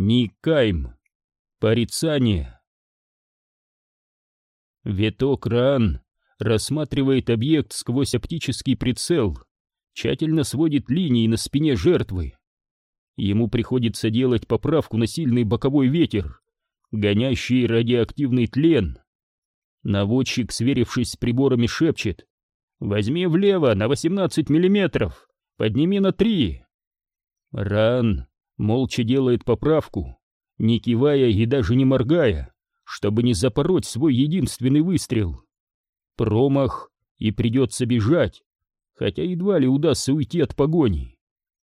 Никайм. Порицание. Виток Раан рассматривает объект сквозь оптический прицел, тщательно сводит линии на спине жертвы. Ему приходится делать поправку на сильный боковой ветер, гонящий радиоактивный тлен. Наводчик, сверившись с приборами, шепчет «Возьми влево на 18 миллиметров, подними на 3». Ран молча делает поправку, не кивая и даже не моргая, чтобы не запороть свой единственный выстрел. Промах, и придется бежать, хотя едва ли удастся уйти от погони.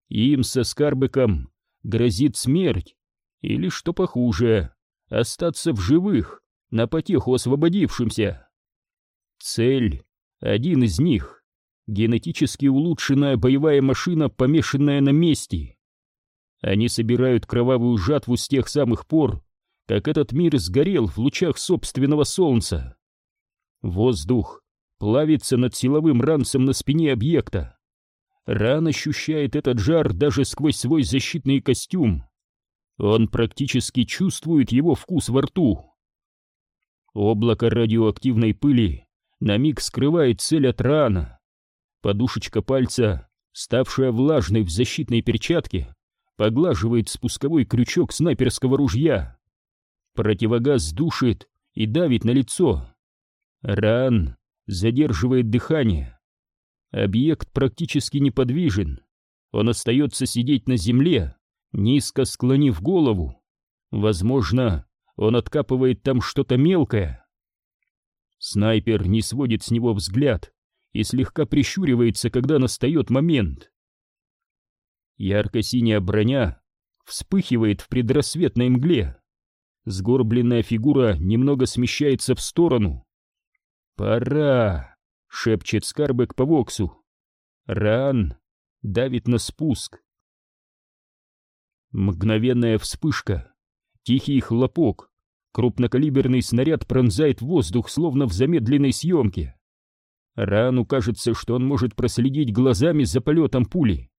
Им со Скарбеком грозит смерть, или, что похуже, остаться в живых на потеху освободившимся. Цель — один из них — генетически улучшенная боевая машина, помешанная на месте. Они собирают кровавую жатву с тех самых пор, как этот мир сгорел в лучах собственного солнца. Воздух плавится над силовым ранцем на спине объекта. Ран ощущает этот жар даже сквозь свой защитный костюм. Он практически чувствует его вкус во рту. Облако радиоактивной пыли на миг скрывает цель от рана. Подушечка пальца, ставшая влажной в защитной перчатке, поглаживает спусковой крючок снайперского ружья. Противогаз душит и давит на лицо. Ран задерживает дыхание. Объект практически неподвижен. Он остается сидеть на земле, низко склонив голову. Возможно, он откапывает там что-то мелкое. Снайпер не сводит с него взгляд и слегка прищуривается, когда настает момент. Ярко-синяя броня вспыхивает в предрассветной мгле. Сгорбленная фигура немного смещается в сторону. «Пора!» — шепчет Скарбек по воксу. «Ран!» — давит на спуск. Мгновенная вспышка, тихий хлопок, крупнокалиберный снаряд пронзает воздух, словно в замедленной съемке. Рану кажется, что он может проследить глазами за полетом пули.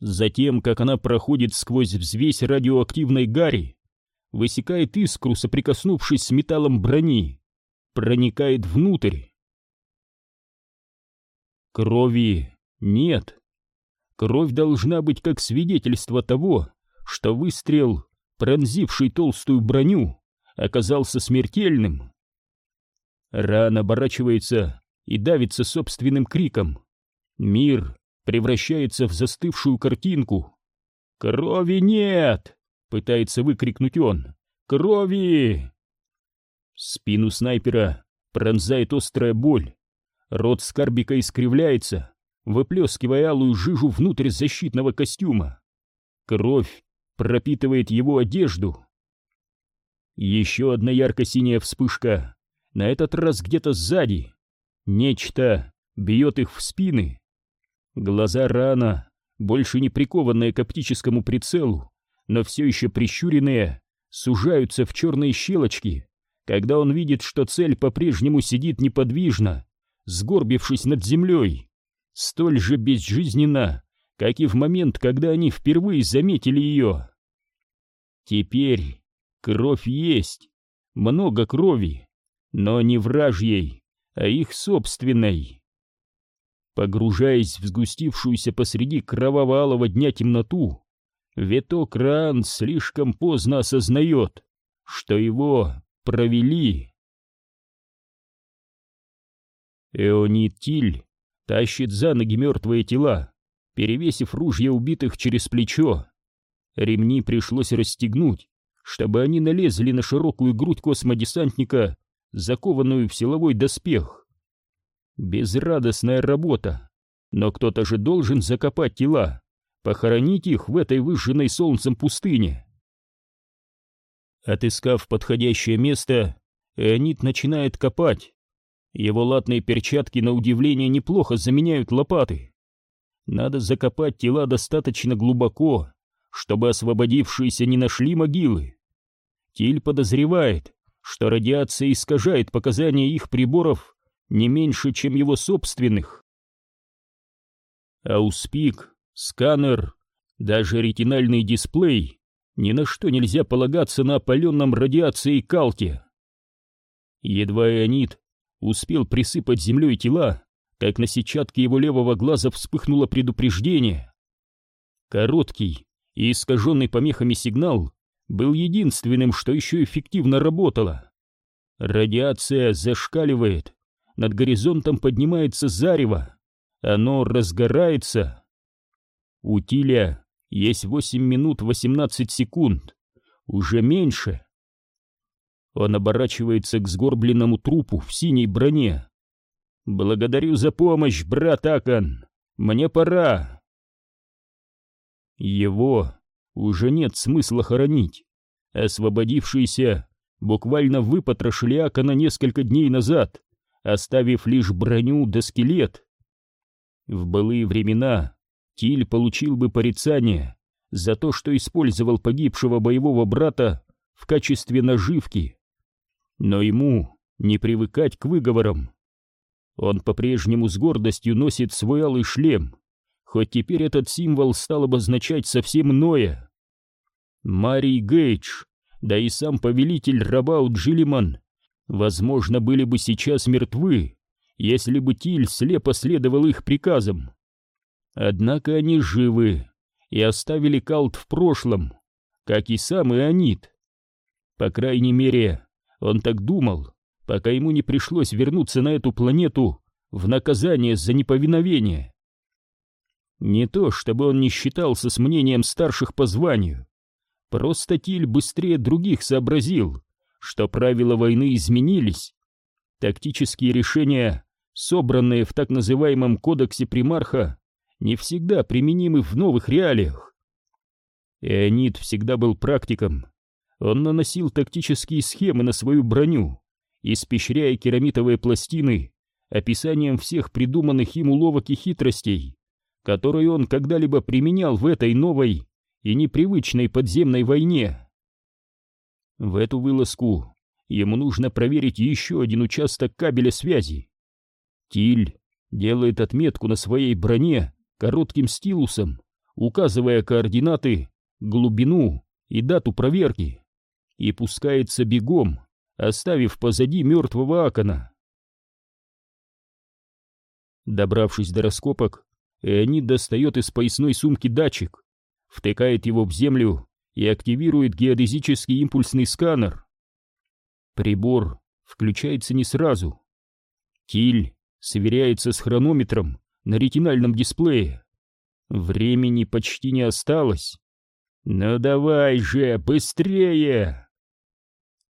Затем, как она проходит сквозь взвесь радиоактивной гари, высекает искру, соприкоснувшись с металлом брони, проникает внутрь. Крови нет. Кровь должна быть как свидетельство того, что выстрел, пронзивший толстую броню, оказался смертельным. Ран оборачивается и давится собственным криком. Мир превращается в застывшую картинку. «Крови нет!» — пытается выкрикнуть он. «Крови!» Спину снайпера пронзает острая боль. Рот Скарбика искривляется, выплескивая алую жижу внутрь защитного костюма. Кровь пропитывает его одежду. Еще одна ярко-синяя вспышка, на этот раз где-то сзади. Нечто бьет их в спины. Глаза рана, больше не прикованные к оптическому прицелу, но все еще прищуренные, сужаются в черные щелочки, когда он видит, что цель по-прежнему сидит неподвижно, сгорбившись над землей, столь же безжизненно, как и в момент, когда они впервые заметили ее. Теперь кровь есть, много крови, но не вражьей, а их собственной. Погружаясь в сгустившуюся посреди кроваво-алого дня темноту, Виток Ран слишком поздно осознает, что его провели. Эонит Тиль тащит за ноги мертвые тела, перевесив ружья убитых через плечо. Ремни пришлось расстегнуть, чтобы они налезли на широкую грудь космодесантника, закованную в силовой доспех. Безрадостная работа, но кто-то же должен закопать тела, похоронить их в этой выжженной солнцем пустыне. Отыскав подходящее место, Эонит начинает копать. Его латные перчатки, на удивление, неплохо заменяют лопаты. Надо закопать тела достаточно глубоко, чтобы освободившиеся не нашли могилы. Тиль подозревает, что радиация искажает показания их приборов не меньше, чем его собственных. Ауспик, сканер, даже ретинальный дисплей ни на что нельзя полагаться на опаленном радиацией калте. Едва Ионит успел присыпать землей тела, как на сетчатке его левого глаза вспыхнуло предупреждение. Короткий и искаженный помехами сигнал был единственным, что еще эффективно работало. Радиация зашкаливает, над горизонтом поднимается зарево, оно разгорается. У Тиля есть 8 минут 18 секунд, уже меньше. Он оборачивается к сгорбленному трупу в синей броне. «Благодарю за помощь, брат Акан! Мне пора!» Его уже нет смысла хоронить. Освободившиеся буквально выпотрошили Акана несколько дней назад, оставив лишь броню да скелет. В былые времена Тиль получил бы порицание за то, что использовал погибшего боевого брата в качестве наживки. Но ему не привыкать к выговорам. Он по-прежнему с гордостью носит свой алый шлем, хоть теперь этот символ стал обозначать совсем иное. Марий Гейдж, да и сам повелитель Рабаут Джилиман, возможно, были бы сейчас мертвы, если бы Тиль слепо следовал их приказам. Однако они живы и оставили Калт в прошлом, как и сам Ионит. По крайней мере, он так думал, пока ему не пришлось вернуться на эту планету в наказание за неповиновение. Не то, чтобы он не считался с мнением старших по званию. Просто Тиль быстрее других сообразил, что правила войны изменились. Тактические решения, собранные в так называемом кодексе примарха, не всегда применимы в новых реалиях. Эонид всегда был практиком. Он наносил тактические схемы на свою броню, испещряя керамитовые пластины описанием всех придуманных им уловок и хитростей, которые он когда-либо применял в этой новой и непривычной подземной войне. В эту вылазку ему нужно проверить еще один участок кабеля связи. Тиль делает отметку на своей броне коротким стилусом, указывая координаты, глубину и дату проверки, и пускается бегом, оставив позади мертвого Акона. Добравшись до раскопок, Эонид достает из поясной сумки датчик, втыкает его в землю и активирует геодезический импульсный сканер. Прибор включается не сразу. Киль сверяется с хронометром на ретинальном дисплее. Времени почти не осталось. «Ну давай же, быстрее!»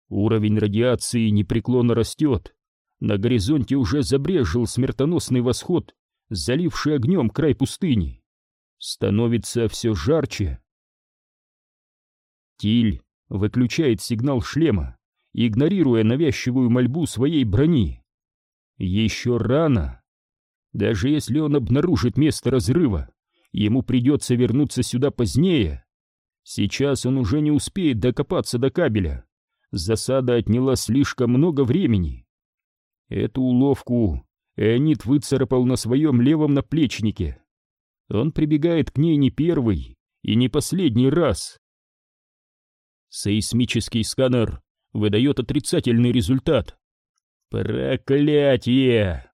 Уровень радиации непреклонно растет. На горизонте уже забрежил смертоносный восход, заливший огнем край пустыни. Становится все жарче. Тиль выключает сигнал шлема, игнорируя навязчивую мольбу своей брони. Еще рано. Даже если он обнаружит место разрыва, ему придется вернуться сюда позднее. Сейчас он уже не успеет докопаться до кабеля. Засада отняла слишком много времени. Эту уловку Эонит выцарапал на своем левом наплечнике. Он прибегает к ней не первый и не последний раз. Сейсмический сканер выдает отрицательный результат. Проклятие!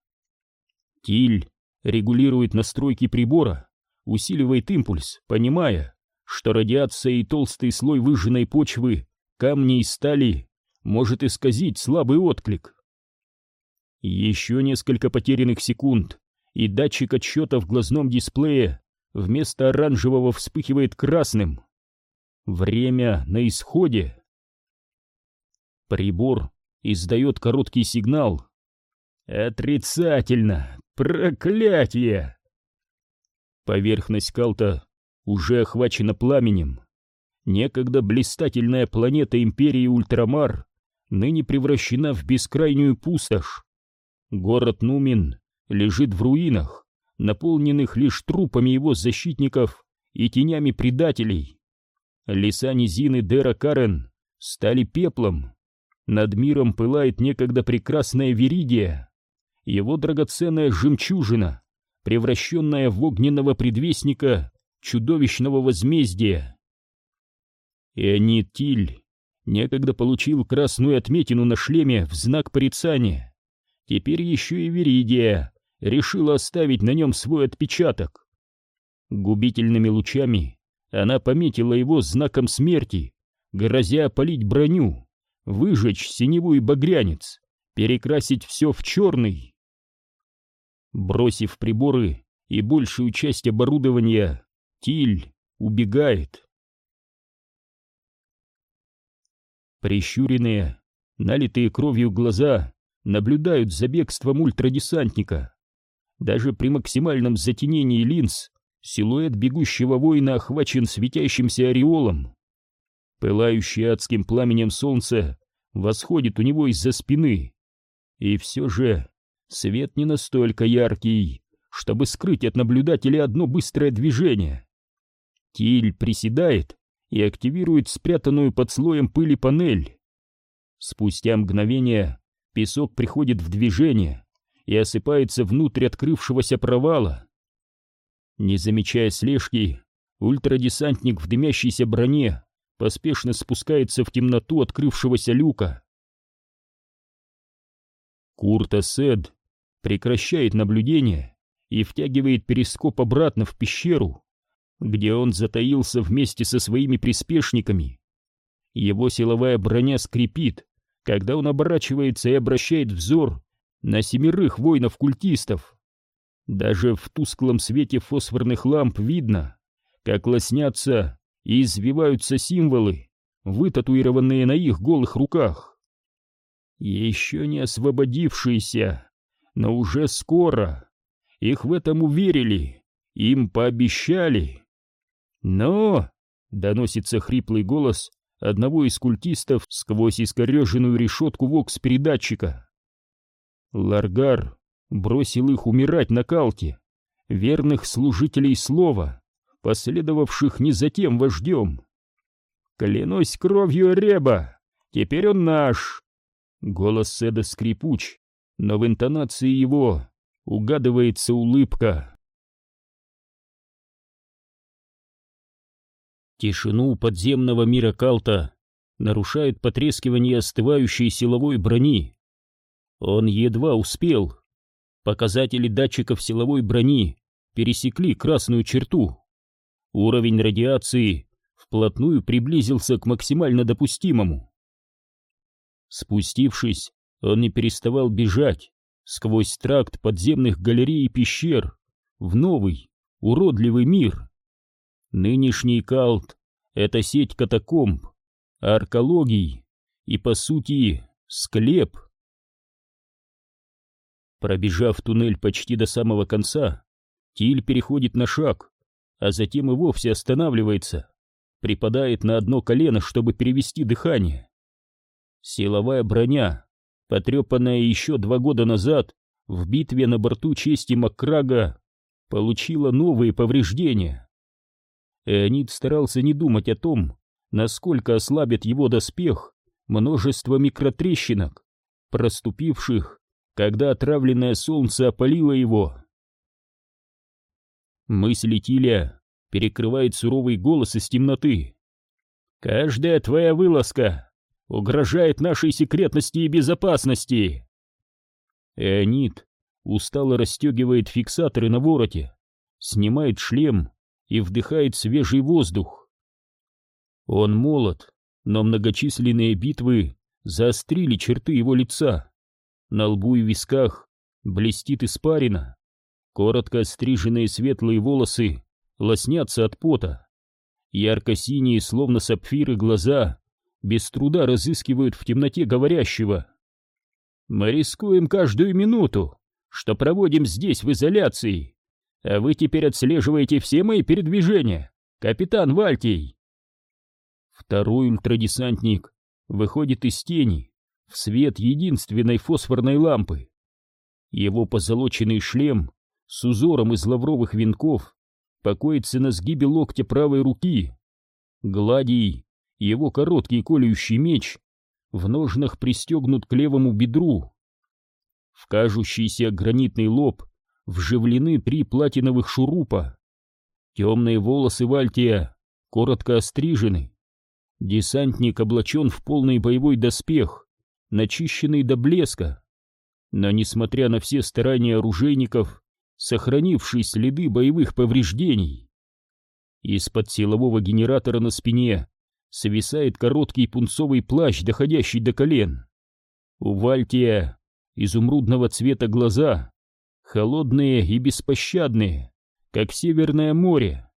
Тиль регулирует настройки прибора, усиливает импульс, понимая, что радиация и толстый слой выжженной почвы, камней и стали может исказить слабый отклик. Еще несколько потерянных секунд, и датчик отсчета в глазном дисплее вместо оранжевого вспыхивает красным. Время на исходе. Прибор издает короткий сигнал. Отрицательно. Проклятие! Поверхность Калта уже охвачена пламенем. Некогда блистательная планета Империи Ультрамар ныне превращена в бескрайнюю пустошь. Город Нумин лежит в руинах, наполненных лишь трупами его защитников и тенями предателей. Леса низины Дера Карен стали пеплом. Над миром пылает некогда прекрасная Веридия его драгоценная жемчужина, превращенная в огненного предвестника чудовищного возмездия. Эонид Тиль некогда получил красную отметину на шлеме в знак порицания. Теперь еще и Веридия решила оставить на нем свой отпечаток. Губительными лучами она пометила его знаком смерти, грозя опалить броню, выжечь синеву багрянец, перекрасить все в черный. Бросив приборы и большую часть оборудования, Тиль убегает. Прищуренные, налитые кровью глаза наблюдают за бегством ультрадесантника. Даже при максимальном затенении линз силуэт бегущего воина охвачен светящимся ореолом. Пылающее адским пламенем солнце восходит у него из-за спины. И все же свет не настолько яркий, чтобы скрыть от наблюдателя одно быстрое движение. Тиль приседает и активирует спрятанную под слоем пыли панель. Спустя мгновение песок приходит в движение и осыпается внутрь открывшегося провала. Не замечая слежки, ультрадесантник в дымящейся броне поспешно спускается в темноту открывшегося люка. Курта Сед прекращает наблюдение и втягивает перископ обратно в пещеру, где он затаился вместе со своими приспешниками. Его силовая броня скрипит, когда он оборачивается и обращает взор на семерых воинов-культистов. Даже в тусклом свете фосфорных ламп видно, как лоснятся и извиваются символы, вытатуированные на их голых руках. Еще не освободившиеся, но уже скоро. Их в этом уверили, им пообещали. «Но!» — доносится хриплый голос одного из культистов сквозь искореженную решетку вокс-передатчика. Ларгар бросил их умирать на калке, верных служителей слова, последовавших не за тем вождем. «Клянусь кровью Реба! Теперь он наш!» Голос Седа скрипуч, но в интонации его угадывается улыбка. Тишину подземного мира Калта нарушает потрескивание остывающей силовой брони. Он едва успел. Показатели датчиков силовой брони пересекли красную черту. Уровень радиации вплотную приблизился к максимально допустимому. Спустившись, он не переставал бежать сквозь тракт подземных галерей и пещер в новый, уродливый мир. Нынешний Калт — это сеть катакомб, аркологий и, по сути, склеп. Пробежав туннель почти до самого конца, Тиль переходит на шаг, а затем и вовсе останавливается, припадает на одно колено, чтобы перевести дыхание. Силовая броня, потрепанная еще два года назад в битве на борту чести Маккрага, получила новые повреждения. Эонид старался не думать о том, насколько ослабит его доспех множество микротрещинок, проступивших, когда отравленное солнце опалило его. Мысли Тиля перекрывает суровый голос из темноты. «Каждая твоя вылазка угрожает нашей секретности и безопасности!» Эонид устало расстегивает фиксаторы на вороте, снимает шлем и вдыхает свежий воздух. Он молод, но многочисленные битвы заострили черты его лица. На лбу и висках блестит испарина. Коротко стриженные светлые волосы лоснятся от пота. Ярко-синие, словно сапфиры, глаза без труда разыскивают в темноте говорящего. «Мы рискуем каждую минуту, что проводим здесь в изоляции а вы теперь отслеживаете все мои передвижения, капитан Вальтий. Второй ультрадесантник выходит из тени в свет единственной фосфорной лампы. Его позолоченный шлем с узором из лавровых венков покоится на сгибе локтя правой руки. Гладий, его короткий колющий меч, в ножнах пристегнут к левому бедру. В кажущийся гранитный лоб вживлены три платиновых шурупа. Темные волосы Вальтия коротко острижены. Десантник облачен в полный боевой доспех, начищенный до блеска. Но, несмотря на все старания оружейников, сохранившие следы боевых повреждений. Из-под силового генератора на спине свисает короткий пунцовый плащ, доходящий до колен. У Вальтия изумрудного цвета глаза, холодные и беспощадные, как Северное море.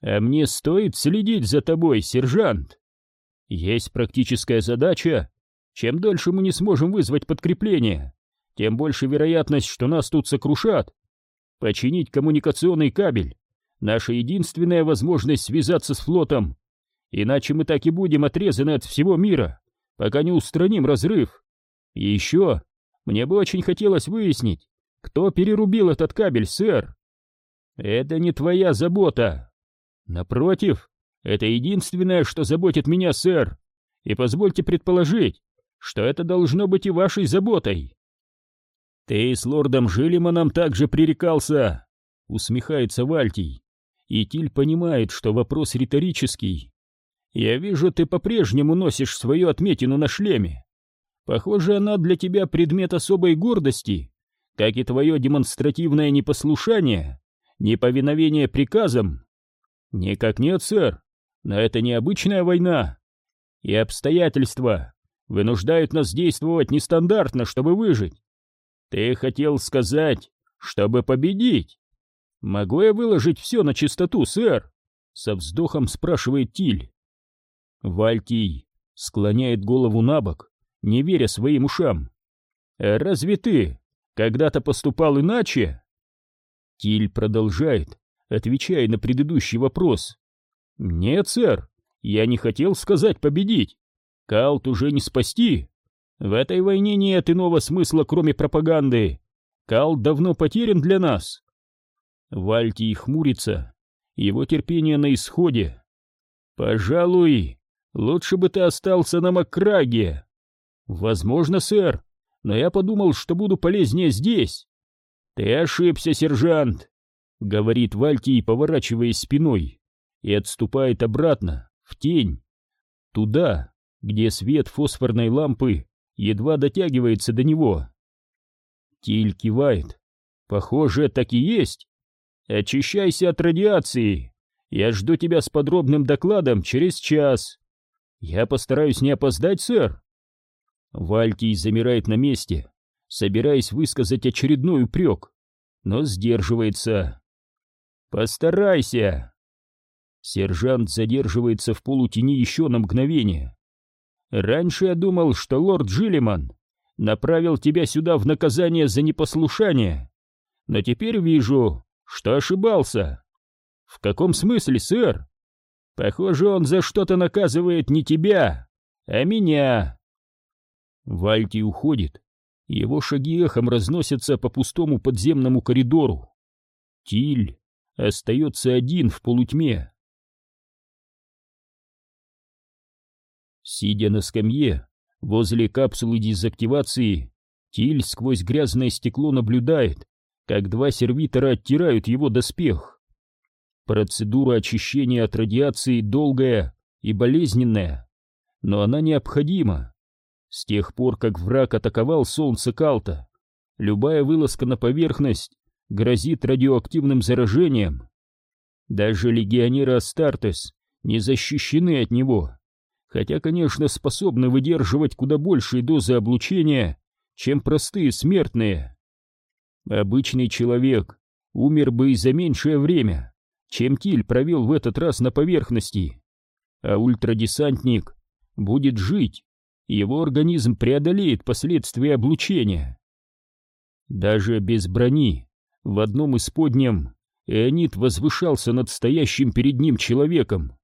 А мне стоит следить за тобой, сержант. Есть практическая задача. Чем дольше мы не сможем вызвать подкрепление, тем больше вероятность, что нас тут сокрушат. Починить коммуникационный кабель — наша единственная возможность связаться с флотом. Иначе мы так и будем отрезаны от всего мира, пока не устраним разрыв. И еще, мне бы очень хотелось выяснить, кто перерубил этот кабель, сэр. Это не твоя забота. Напротив, это единственное, что заботит меня, сэр. И позвольте предположить, что это должно быть и вашей заботой. Ты с лордом Жилиманом также пререкался, усмехается Вальтий. И Тиль понимает, что вопрос риторический. Я вижу, ты по-прежнему носишь свою отметину на шлеме. Похоже, она для тебя предмет особой гордости, как и твое демонстративное непослушание, неповиновение приказам. Никак нет, сэр, но это необычная война. И обстоятельства вынуждают нас действовать нестандартно, чтобы выжить. Ты хотел сказать, чтобы победить? Могу я выложить все на чистоту, сэр? Со вздохом спрашивает Тиль. Вальтий склоняет голову на бок, не веря своим ушам. «Разве ты когда-то поступал иначе?» Тиль продолжает, отвечая на предыдущий вопрос. «Нет, сэр, я не хотел сказать победить. Калт уже не спасти. В этой войне нет иного смысла, кроме пропаганды. Калт давно потерян для нас». Вальтий хмурится, его терпение на исходе. «Пожалуй, лучше бы ты остался на Макраге». «Возможно, сэр, но я подумал, что буду полезнее здесь». «Ты ошибся, сержант», — говорит Вальтий, поворачиваясь спиной и отступает обратно, в тень, туда, где свет фосфорной лампы едва дотягивается до него. Тиль кивает. Похоже, так и есть. Очищайся от радиации. Я жду тебя с подробным докладом через час. Я постараюсь не опоздать, сэр. Вальтий замирает на месте, собираясь высказать очередной упрек, но сдерживается. «Постарайся!» Сержант задерживается в полутени еще на мгновение. «Раньше я думал, что лорд Джилеман направил тебя сюда в наказание за непослушание, но теперь вижу, что ошибался. В каком смысле, сэр? Похоже, он за что-то наказывает не тебя, а меня». Вальти уходит, его шаги эхом разносятся по пустому подземному коридору. Тиль остается один в полутьме. Сидя на скамье, возле капсулы дезактивации, Тиль сквозь грязное стекло наблюдает, как два сервитора оттирают его доспех. Процедура очищения от радиации долгая и болезненная, но она необходима. С тех пор, как враг атаковал солнце Калта, любая вылазка на поверхность грозит радиоактивным заражением. Даже легионеры Астартес не защищены от него хотя, конечно, способны выдерживать куда большие дозы облучения, чем простые смертные. Обычный человек умер бы и за меньшее время, чем Тиль провел в этот раз на поверхности, а ультрадесантник будет жить, его организм преодолеет последствия облучения. Даже без брони в одном из подням Эонит возвышался над стоящим перед ним человеком.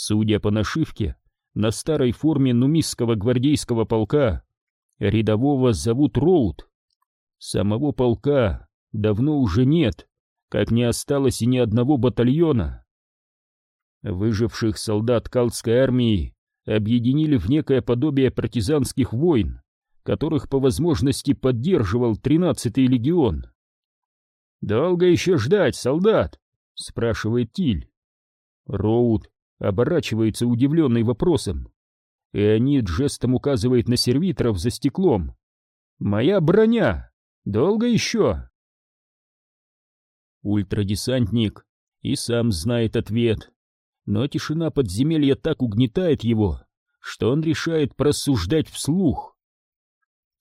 Судя по нашивке, на старой форме нумисского гвардейского полка рядового зовут Роуд. Самого полка давно уже нет, как не осталось и ни одного батальона. Выживших солдат Калтской армии объединили в некое подобие партизанских войн, которых по возможности поддерживал 13-й легион. «Долго еще ждать, солдат?» — спрашивает Тиль. Роуд оборачивается удивленный вопросом. Эонид жестом указывает на сервиторов за стеклом. «Моя броня! Долго еще?» Ультрадесантник и сам знает ответ, но тишина подземелья так угнетает его, что он решает просуждать вслух.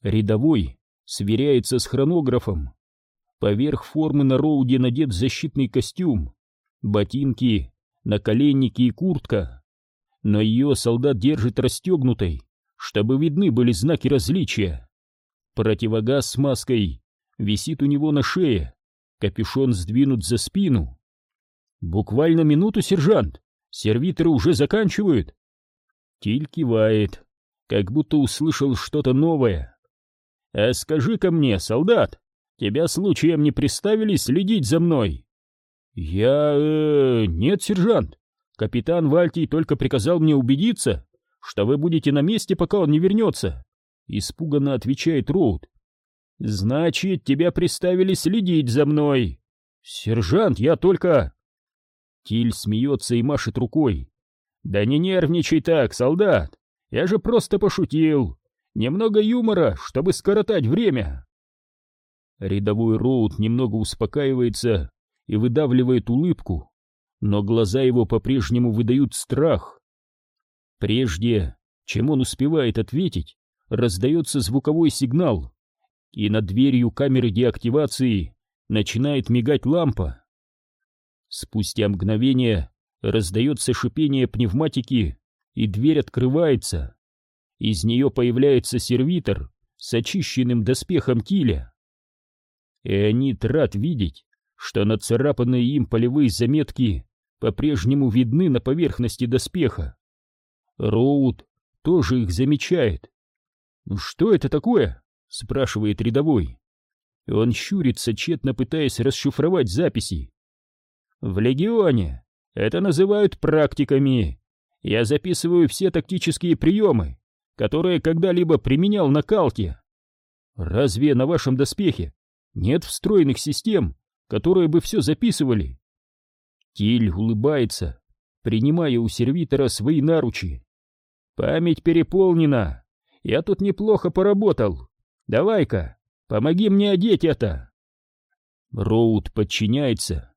Рядовой сверяется с хронографом. Поверх формы на Роуде надет защитный костюм, ботинки, наколенники и куртка. Но ее солдат держит расстегнутой, чтобы видны были знаки различия. Противогаз с маской висит у него на шее, капюшон сдвинут за спину. «Буквально минуту, сержант! Сервиторы уже заканчивают!» Тиль кивает, как будто услышал что-то новое. «А скажи-ка мне, солдат, тебя случаем не приставили следить за мной?» «Я... Э, нет, сержант. Капитан Вальтий только приказал мне убедиться, что вы будете на месте, пока он не вернется», — испуганно отвечает Роуд. «Значит, тебя приставили следить за мной». «Сержант, я только...» Тиль смеется и машет рукой. «Да не нервничай так, солдат. Я же просто пошутил. Немного юмора, чтобы скоротать время». Рядовой Роуд немного успокаивается и выдавливает улыбку, но глаза его по-прежнему выдают страх. Прежде, чем он успевает ответить, раздается звуковой сигнал, и над дверью камеры деактивации начинает мигать лампа. Спустя мгновение раздается шипение пневматики, и дверь открывается. Из нее появляется сервитор с очищенным доспехом киля. Эонид рад видеть, что нацарапанные им полевые заметки по-прежнему видны на поверхности доспеха. Роуд тоже их замечает. «Ну что это такое?» — спрашивает рядовой. Он щурится, тщетно пытаясь расшифровать записи. «В Легионе это называют практиками. Я записываю все тактические приемы, которые когда-либо применял на Калте. Разве на вашем доспехе нет встроенных систем, которые бы все записывали. Киль улыбается, принимая у сервитора свои наручи. Память переполнена. Я тут неплохо поработал. Давай-ка, помоги мне одеть это. Роуд подчиняется.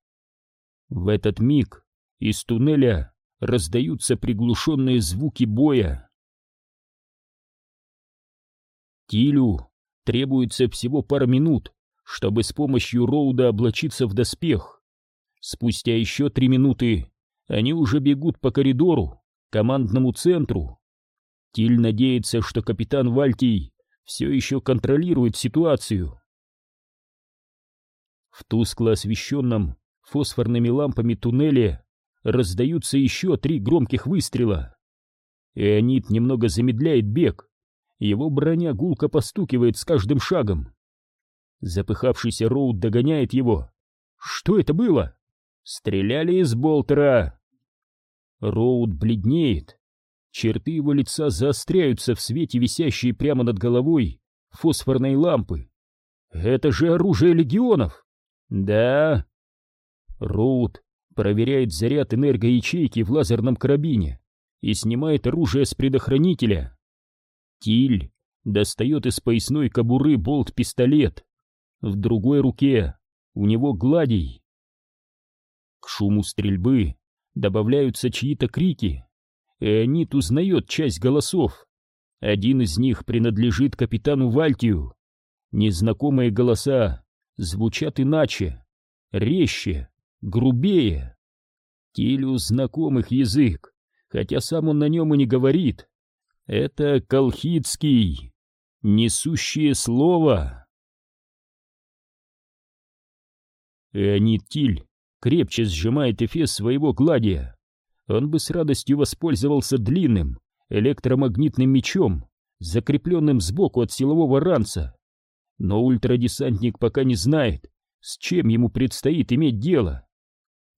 В этот миг из туннеля раздаются приглушенные звуки боя. Тилю требуется всего пара минут, чтобы с помощью Роуда облачиться в доспех. Спустя еще три минуты они уже бегут по коридору, командному центру. Тиль надеется, что капитан Вальтий все еще контролирует ситуацию. В тускло освещенном фосфорными лампами туннеле раздаются еще три громких выстрела. Эонит немного замедляет бег, его броня гулко постукивает с каждым шагом. Запыхавшийся Роуд догоняет его. Что это было? Стреляли из болтера. Роуд бледнеет. Черты его лица заостряются в свете висящей прямо над головой фосфорной лампы. Это же оружие легионов. Да. Роуд проверяет заряд энергоячейки в лазерном карабине и снимает оружие с предохранителя. Тиль достает из поясной кобуры болт-пистолет в другой руке у него гладий. К шуму стрельбы добавляются чьи-то крики, и Анит узнает часть голосов. Один из них принадлежит капитану Вальтию. Незнакомые голоса звучат иначе, резче, грубее. Тилю знакомых язык, хотя сам он на нем и не говорит. Это колхидский, несущее слово. Леонид Тиль крепче сжимает эфес своего гладия. Он бы с радостью воспользовался длинным электромагнитным мечом, закрепленным сбоку от силового ранца. Но ультрадесантник пока не знает, с чем ему предстоит иметь дело.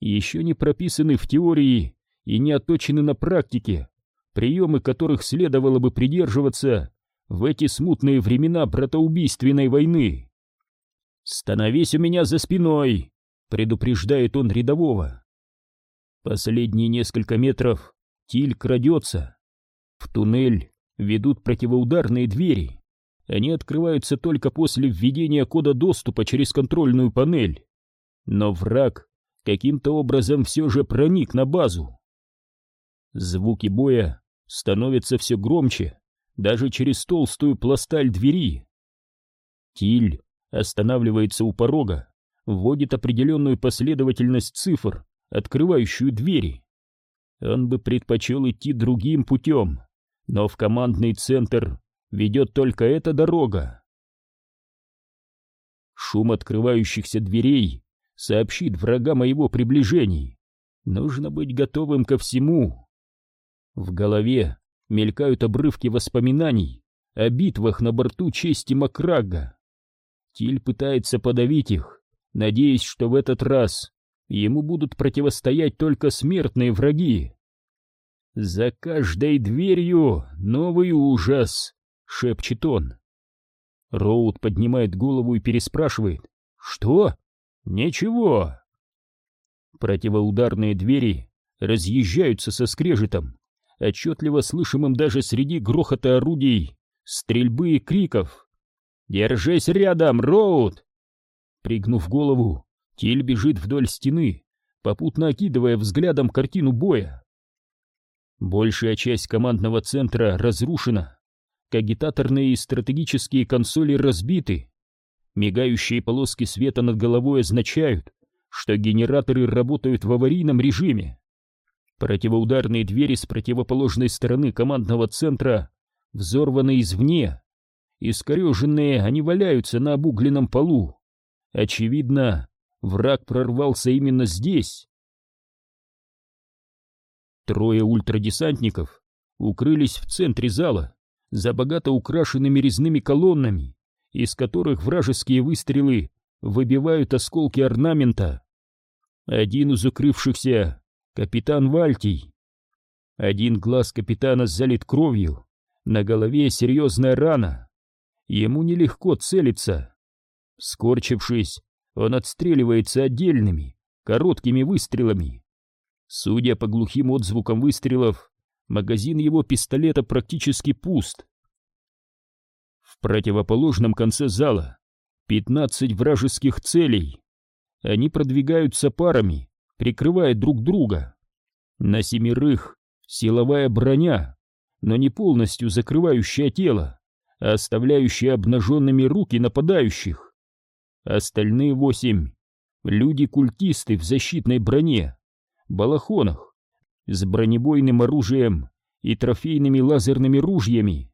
Еще не прописаны в теории и не отточены на практике, приемы которых следовало бы придерживаться в эти смутные времена братоубийственной войны. «Становись у меня за спиной!» — предупреждает он рядового. Последние несколько метров Тиль крадется. В туннель ведут противоударные двери. Они открываются только после введения кода доступа через контрольную панель. Но враг каким-то образом все же проник на базу. Звуки боя становятся все громче, даже через толстую пласталь двери. Тиль останавливается у порога, вводит определенную последовательность цифр, открывающую двери. Он бы предпочел идти другим путем, но в командный центр ведет только эта дорога. Шум открывающихся дверей сообщит врагам о его приближении. Нужно быть готовым ко всему. В голове мелькают обрывки воспоминаний о битвах на борту чести Макрага. Тиль пытается подавить их, надеясь, что в этот раз ему будут противостоять только смертные враги. «За каждой дверью новый ужас!» — шепчет он. Роуд поднимает голову и переспрашивает. «Что?» «Ничего!» Противоударные двери разъезжаются со скрежетом, отчетливо слышимым даже среди грохота орудий, стрельбы и криков. «Держись рядом, Роуд!» Пригнув голову, Тиль бежит вдоль стены, попутно окидывая взглядом картину боя. Большая часть командного центра разрушена, кагитаторные и стратегические консоли разбиты, мигающие полоски света над головой означают, что генераторы работают в аварийном режиме. Противоударные двери с противоположной стороны командного центра взорваны извне, искореженные они валяются на обугленном полу. Очевидно, враг прорвался именно здесь. Трое ультрадесантников укрылись в центре зала за богато украшенными резными колоннами, из которых вражеские выстрелы выбивают осколки орнамента. Один из укрывшихся — капитан Вальтий. Один глаз капитана залит кровью, на голове серьезная рана. Ему нелегко целиться. Скорчившись, он отстреливается отдельными, короткими выстрелами. Судя по глухим отзвукам выстрелов, магазин его пистолета практически пуст. В противоположном конце зала 15 вражеских целей. Они продвигаются парами, прикрывая друг друга. На семерых силовая броня, но не полностью закрывающая тело, оставляющая обнаженными руки нападающих. Остальные восемь — люди-культисты в защитной броне, балахонах, с бронебойным оружием и трофейными лазерными ружьями.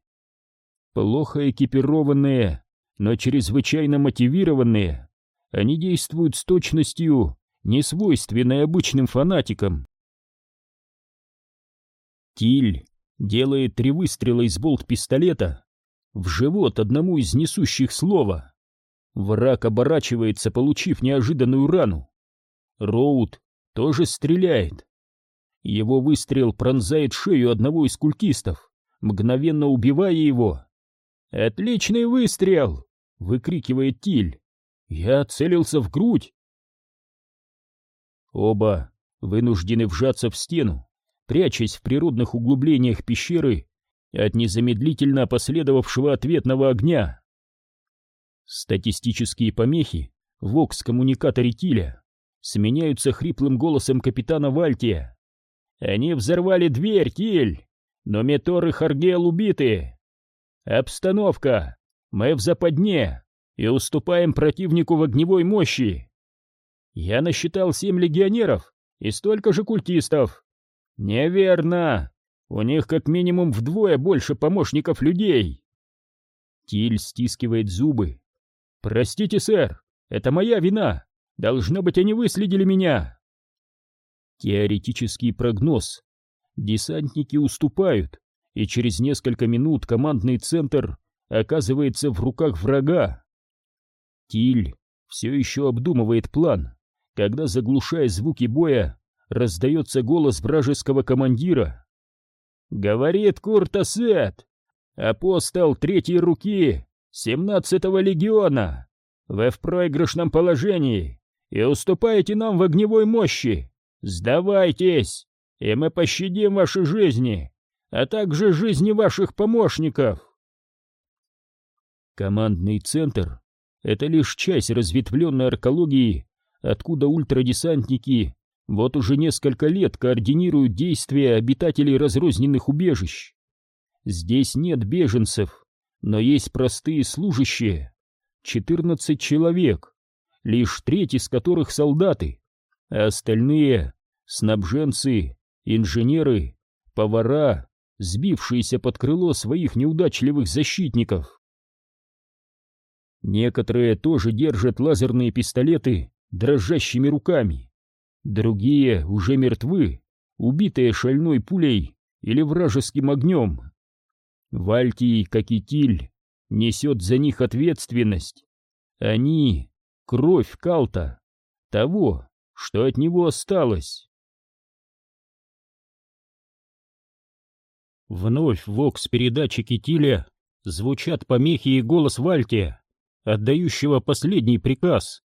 Плохо экипированные, но чрезвычайно мотивированные, они действуют с точностью, не свойственной обычным фанатикам. Тиль делает три выстрела из болт-пистолета в живот одному из несущих слова. Враг оборачивается, получив неожиданную рану. Роуд тоже стреляет. Его выстрел пронзает шею одного из культистов, мгновенно убивая его. «Отличный выстрел!» — выкрикивает Тиль. «Я целился в грудь!» Оба вынуждены вжаться в стену, прячась в природных углублениях пещеры от незамедлительно последовавшего ответного огня. Статистические помехи в вокс-коммуникаторе Тиля сменяются хриплым голосом капитана Вальтия. «Они взорвали дверь, Тиль, но Метор и Харгел убиты. Обстановка. Мы в западне и уступаем противнику в огневой мощи. Я насчитал семь легионеров и столько же культистов. Неверно. У них как минимум вдвое больше помощников людей. Тиль стискивает зубы «Простите, сэр, это моя вина. Должно быть, они выследили меня». Теоретический прогноз. Десантники уступают, и через несколько минут командный центр оказывается в руках врага. Тиль все еще обдумывает план, когда, заглушая звуки боя, раздается голос вражеского командира. «Говорит Куртасет, апостол третьей руки, семнадцатого легиона. Вы в проигрышном положении и уступаете нам в огневой мощи. Сдавайтесь, и мы пощадим ваши жизни, а также жизни ваших помощников. Командный центр — это лишь часть разветвленной аркологии, откуда ультрадесантники вот уже несколько лет координируют действия обитателей разрозненных убежищ. Здесь нет беженцев, но есть простые служащие. 14 человек, лишь треть из которых солдаты, а остальные — снабженцы, инженеры, повара, сбившиеся под крыло своих неудачливых защитников. Некоторые тоже держат лазерные пистолеты дрожащими руками, другие уже мертвы, убитые шальной пулей или вражеским огнем. Вальтий, как и Тиль, несет за них ответственность. Они — кровь Калта, того, что от него осталось. Вновь вокс-передатчике Тиля звучат помехи и голос Вальтия, отдающего последний приказ.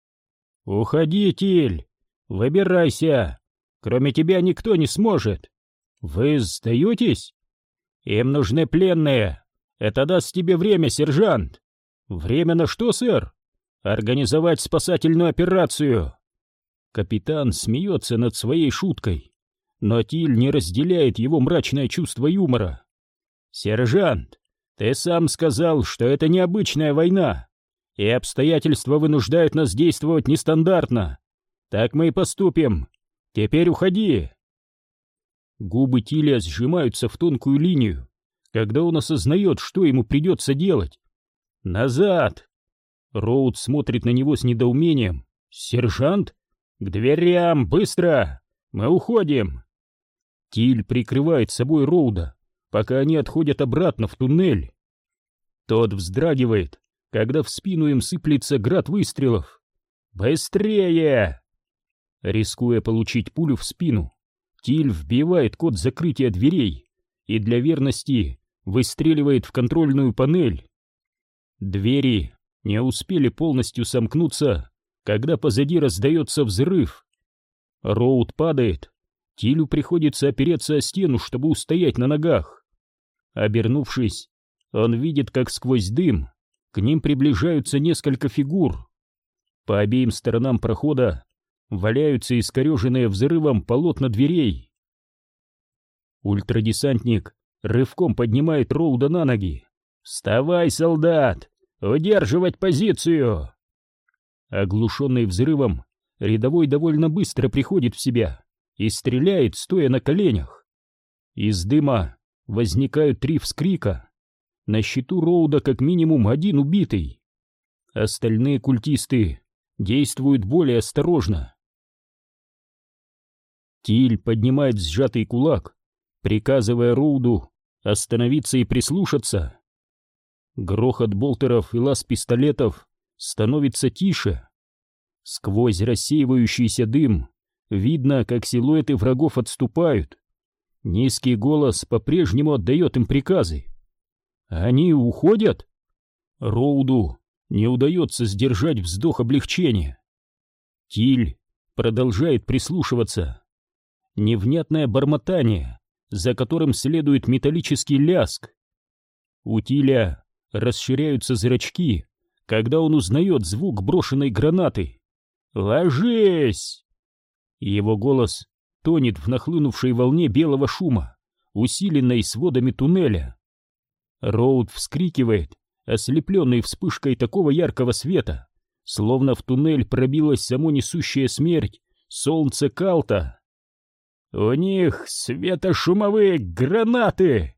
«Уходи, Тиль! Выбирайся! Кроме тебя никто не сможет! Вы сдаетесь?» Им нужны пленные. Это даст тебе время, сержант. Время на что, сэр? Организовать спасательную операцию. Капитан смеется над своей шуткой, но Тиль не разделяет его мрачное чувство юмора. Сержант, ты сам сказал, что это необычная война, и обстоятельства вынуждают нас действовать нестандартно. Так мы и поступим. Теперь уходи. Губы Тиля сжимаются в тонкую линию, когда он осознает, что ему придется делать. «Назад!» Роуд смотрит на него с недоумением. «Сержант? К дверям! Быстро! Мы уходим!» Тиль прикрывает собой Роуда, пока они отходят обратно в туннель. Тот вздрагивает, когда в спину им сыплется град выстрелов. «Быстрее!» Рискуя получить пулю в спину, Тиль вбивает код закрытия дверей и для верности выстреливает в контрольную панель. Двери не успели полностью сомкнуться, когда позади раздается взрыв. Роуд падает. Тилю приходится опереться о стену, чтобы устоять на ногах. Обернувшись, он видит, как сквозь дым к ним приближаются несколько фигур. По обеим сторонам прохода валяются искореженные взрывом полотна дверей. Ультрадесантник рывком поднимает Роуда на ноги. «Вставай, солдат! Удерживать позицию!» Оглушенный взрывом, рядовой довольно быстро приходит в себя и стреляет, стоя на коленях. Из дыма возникают три вскрика. На счету Роуда как минимум один убитый. Остальные культисты действуют более осторожно. Тиль поднимает сжатый кулак, приказывая Роуду остановиться и прислушаться. Грохот болтеров и лаз пистолетов становится тише. Сквозь рассеивающийся дым видно, как силуэты врагов отступают. Низкий голос по-прежнему отдает им приказы. Они уходят? Роуду не удается сдержать вздох облегчения. Тиль продолжает прислушиваться невнятное бормотание, за которым следует металлический ляск. У Тиля расширяются зрачки, когда он узнает звук брошенной гранаты. «Ложись!» Его голос тонет в нахлынувшей волне белого шума, усиленной сводами туннеля. Роуд вскрикивает, ослепленный вспышкой такого яркого света, словно в туннель пробилась само несущая смерть солнце Калта. «У них светошумовые гранаты!»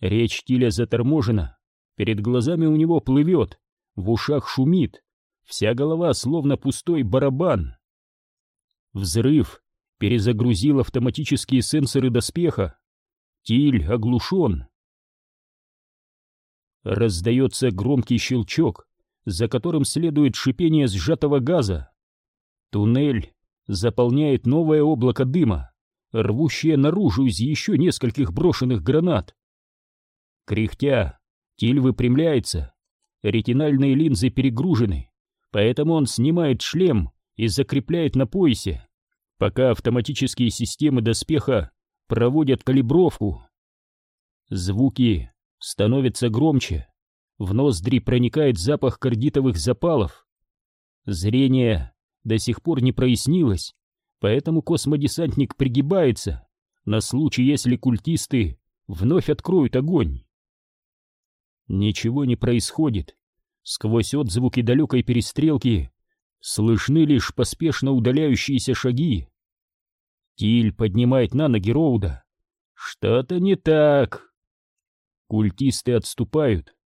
Речь Тиля заторможена, перед глазами у него плывет, в ушах шумит, вся голова словно пустой барабан. Взрыв перезагрузил автоматические сенсоры доспеха. Тиль оглушен. Раздается громкий щелчок, за которым следует шипение сжатого газа. Туннель заполняет новое облако дыма рвущие наружу из еще нескольких брошенных гранат. Кряхтя, Тиль выпрямляется, ретинальные линзы перегружены, поэтому он снимает шлем и закрепляет на поясе, пока автоматические системы доспеха проводят калибровку. Звуки становятся громче, в ноздри проникает запах кардитовых запалов. Зрение до сих пор не прояснилось, поэтому космодесантник пригибается на случай, если культисты вновь откроют огонь. Ничего не происходит. Сквозь отзвуки далекой перестрелки слышны лишь поспешно удаляющиеся шаги. Тиль поднимает на ноги Роуда. Что-то не так. Культисты отступают.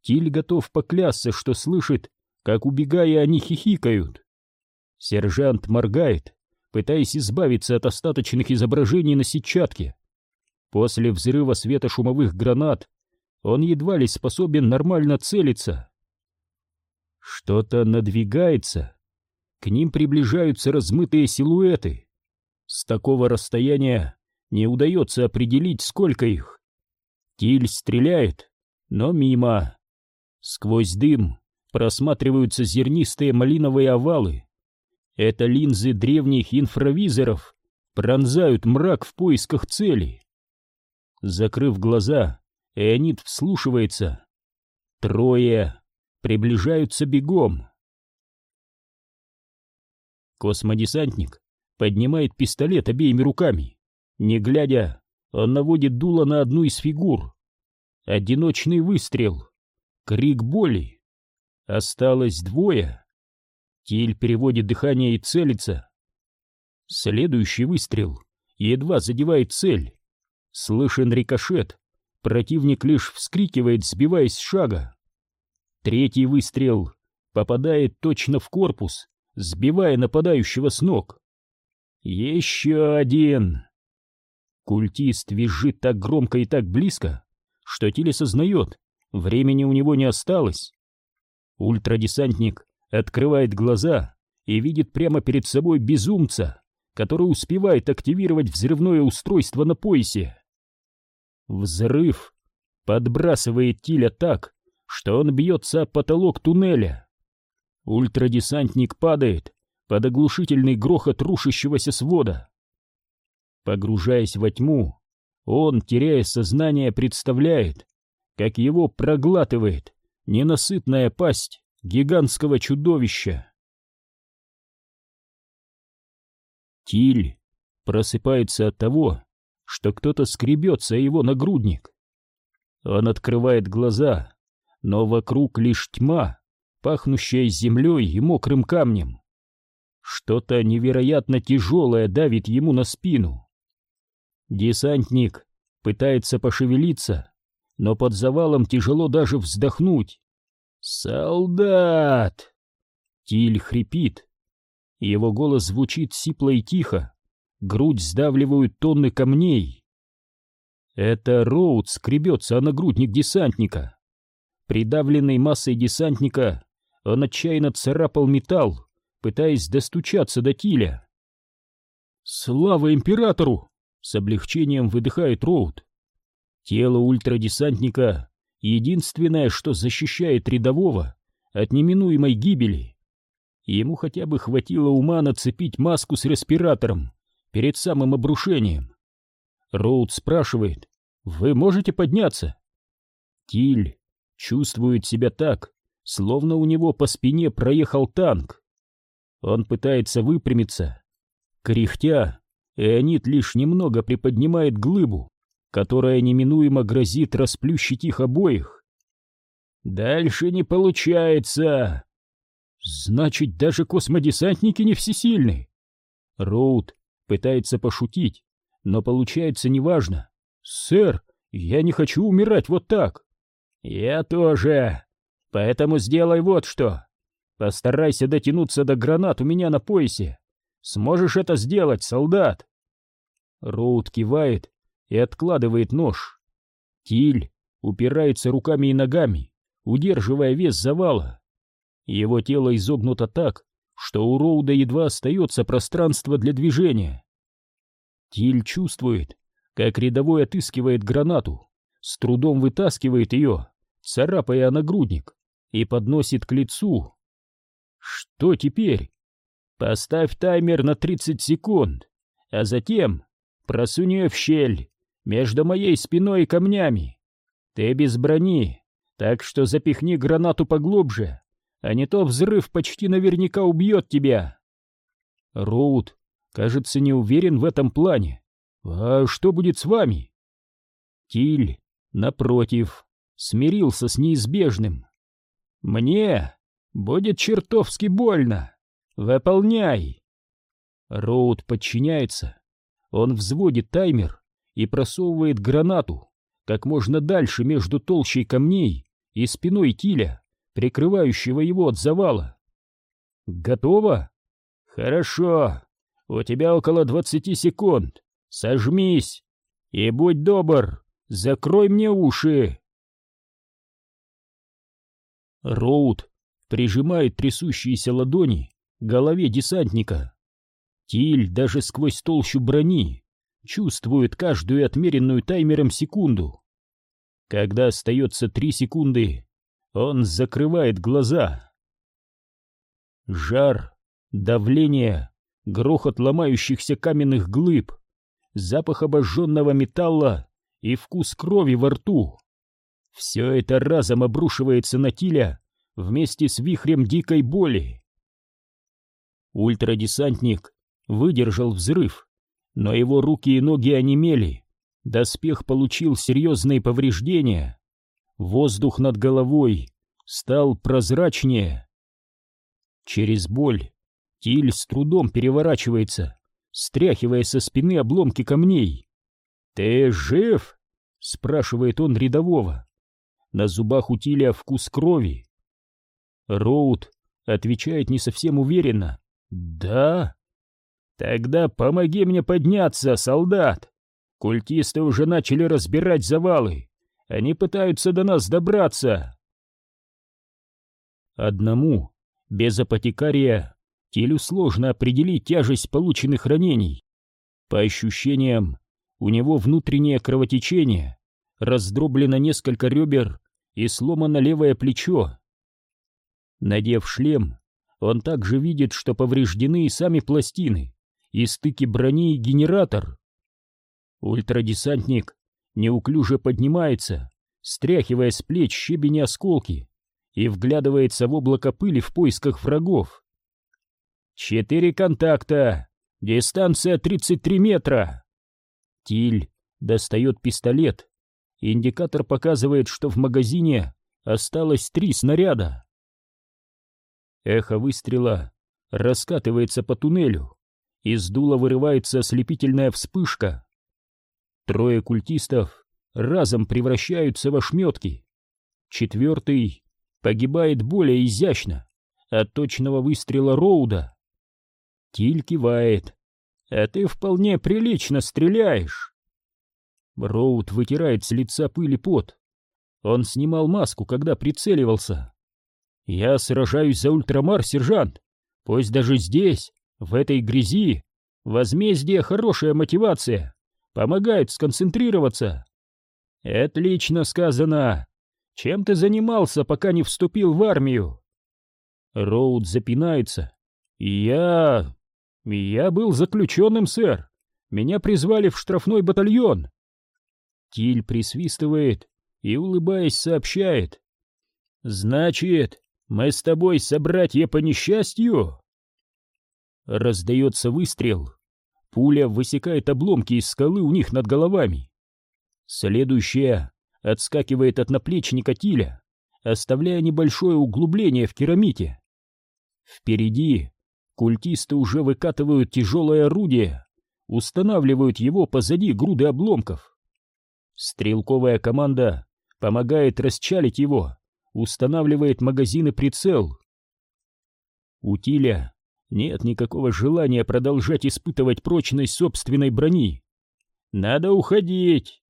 Тиль готов поклясться, что слышит, как убегая они хихикают. Сержант моргает, пытаясь избавиться от остаточных изображений на сетчатке. После взрыва светошумовых гранат он едва ли способен нормально целиться. Что-то надвигается. К ним приближаются размытые силуэты. С такого расстояния не удается определить, сколько их. Тиль стреляет, но мимо. Сквозь дым просматриваются зернистые малиновые овалы. Это линзы древних инфравизоров пронзают мрак в поисках цели. Закрыв глаза, Эонид вслушивается. Трое приближаются бегом. Космодесантник поднимает пистолет обеими руками. Не глядя, он наводит дуло на одну из фигур. Одиночный выстрел. Крик боли. Осталось двое. Тиль переводит дыхание и целится. Следующий выстрел едва задевает цель. Слышен рикошет. Противник лишь вскрикивает, сбиваясь с шага. Третий выстрел попадает точно в корпус, сбивая нападающего с ног. Еще один. Культист визжит так громко и так близко, что Тиль осознает, времени у него не осталось. Ультрадесантник открывает глаза и видит прямо перед собой безумца, который успевает активировать взрывное устройство на поясе. Взрыв подбрасывает Тиля так, что он бьется о потолок туннеля. Ультрадесантник падает под оглушительный грохот рушащегося свода. Погружаясь во тьму, он, теряя сознание, представляет, как его проглатывает ненасытная пасть гигантского чудовища. Тиль просыпается от того, что кто-то скребется его нагрудник. Он открывает глаза, но вокруг лишь тьма, пахнущая землей и мокрым камнем. Что-то невероятно тяжелое давит ему на спину. Десантник пытается пошевелиться, но под завалом тяжело даже вздохнуть. «Солдат!» Тиль хрипит. Его голос звучит сипло и тихо. Грудь сдавливают тонны камней. Это Роуд скребется о нагрудник десантника. Придавленный массой десантника, он отчаянно царапал металл, пытаясь достучаться до Тиля. «Слава императору!» — с облегчением выдыхает Роуд. Тело ультрадесантника единственное, что защищает рядового от неминуемой гибели. Ему хотя бы хватило ума нацепить маску с респиратором перед самым обрушением. Роуд спрашивает, «Вы можете подняться?» Тиль чувствует себя так, словно у него по спине проехал танк. Он пытается выпрямиться. Кряхтя, Эонит лишь немного приподнимает глыбу, которая неминуемо грозит расплющить их обоих. Дальше не получается. Значит, даже космодесантники не всесильны. Роуд пытается пошутить, но получается неважно. Сэр, я не хочу умирать вот так. Я тоже. Поэтому сделай вот что. Постарайся дотянуться до гранат у меня на поясе. Сможешь это сделать, солдат? Роуд кивает и откладывает нож. Тиль упирается руками и ногами, удерживая вес завала. Его тело изогнуто так, что у Роуда едва остается пространство для движения. Тиль чувствует, как рядовой отыскивает гранату, с трудом вытаскивает ее, царапая нагрудник, и подносит к лицу. Что теперь? Поставь таймер на 30 секунд, а затем просунь ее в щель между моей спиной и камнями. Ты без брони, так что запихни гранату поглубже, а не то взрыв почти наверняка убьет тебя. Роуд, кажется, не уверен в этом плане. А что будет с вами? Тиль, напротив, смирился с неизбежным. Мне будет чертовски больно. Выполняй. Роуд подчиняется. Он взводит таймер и просовывает гранату как можно дальше между толщей камней и спиной Тиля, прикрывающего его от завала. Готово? Хорошо. У тебя около двадцати секунд. Сожмись и будь добр, закрой мне уши. Роуд прижимает трясущиеся ладони к голове десантника. Тиль даже сквозь толщу брони чувствует каждую отмеренную таймером секунду. Когда остается три секунды, он закрывает глаза. Жар, давление, грохот ломающихся каменных глыб, запах обожженного металла и вкус крови во рту. Все это разом обрушивается на Тиля вместе с вихрем дикой боли. Ультрадесантник выдержал взрыв, но его руки и ноги онемели, доспех получил серьезные повреждения, воздух над головой стал прозрачнее. Через боль Тиль с трудом переворачивается, стряхивая со спины обломки камней. «Ты жив?» — спрашивает он рядового. На зубах у Тиля вкус крови. Роуд отвечает не совсем уверенно. «Да?» «Тогда помоги мне подняться, солдат! Культисты уже начали разбирать завалы. Они пытаются до нас добраться!» Одному, без апотекария, Телю сложно определить тяжесть полученных ранений. По ощущениям, у него внутреннее кровотечение, раздроблено несколько ребер и сломано левое плечо. Надев шлем, он также видит, что повреждены и сами пластины, и стыки брони и генератор. Ультрадесантник неуклюже поднимается, стряхивая с плеч щебень осколки, и вглядывается в облако пыли в поисках врагов. «Четыре контакта! Дистанция 33 метра!» Тиль достает пистолет. Индикатор показывает, что в магазине осталось три снаряда. Эхо выстрела раскатывается по туннелю. Из дула вырывается ослепительная вспышка. Трое культистов разом превращаются в ошметки. Четвертый погибает более изящно от точного выстрела Роуда. Тиль кивает. «А ты вполне прилично стреляешь!» Роуд вытирает с лица пыль и пот. Он снимал маску, когда прицеливался. «Я сражаюсь за ультрамар, сержант. Пусть даже здесь, в этой грязи, возмездие — хорошая мотивация. Помогает сконцентрироваться». «Отлично сказано. Чем ты занимался, пока не вступил в армию?» Роуд запинается. «Я... я был заключенным, сэр. Меня призвали в штрафной батальон». Тиль присвистывает и, улыбаясь, сообщает. «Значит, мы с тобой собратья по несчастью?» Раздается выстрел. Пуля высекает обломки из скалы у них над головами. Следующая отскакивает от наплечника Тиля, оставляя небольшое углубление в керамите. Впереди культисты уже выкатывают тяжелое орудие, устанавливают его позади груды обломков. Стрелковая команда помогает расчалить его, устанавливает магазин и прицел. У Тиля нет никакого желания продолжать испытывать прочность собственной брони. Надо уходить.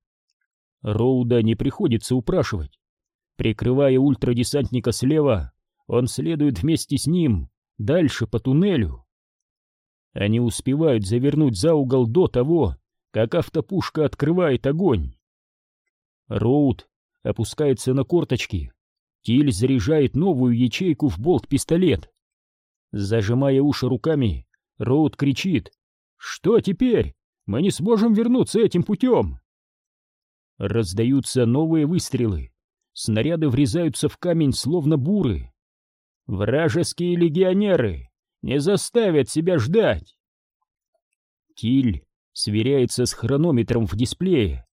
Роуда не приходится упрашивать. Прикрывая ультрадесантника слева, он следует вместе с ним дальше по туннелю. Они успевают завернуть за угол до того, как автопушка открывает огонь. Роуд опускается на корточки. Тиль заряжает новую ячейку в болт-пистолет. Зажимая уши руками, Роуд кричит. «Что теперь? Мы не сможем вернуться этим путем!» Раздаются новые выстрелы. Снаряды врезаются в камень, словно буры. Вражеские легионеры не заставят себя ждать. Киль сверяется с хронометром в дисплее.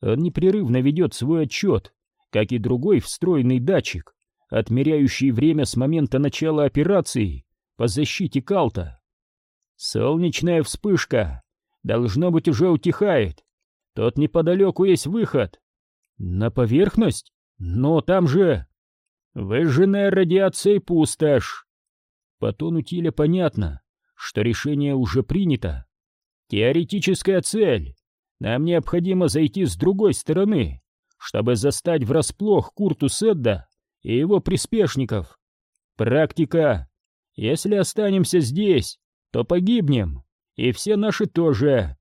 Он непрерывно ведет свой отчет, как и другой встроенный датчик, отмеряющий время с момента начала операции по защите Калта. Солнечная вспышка, должно быть, уже утихает. Тут неподалеку есть выход. На поверхность? Но там же... Выжженная радиацией пустошь. По тону Тиля понятно, что решение уже принято. Теоретическая цель. Нам необходимо зайти с другой стороны, чтобы застать врасплох Курту Седда и его приспешников. Практика. Если останемся здесь, то погибнем, и все наши тоже.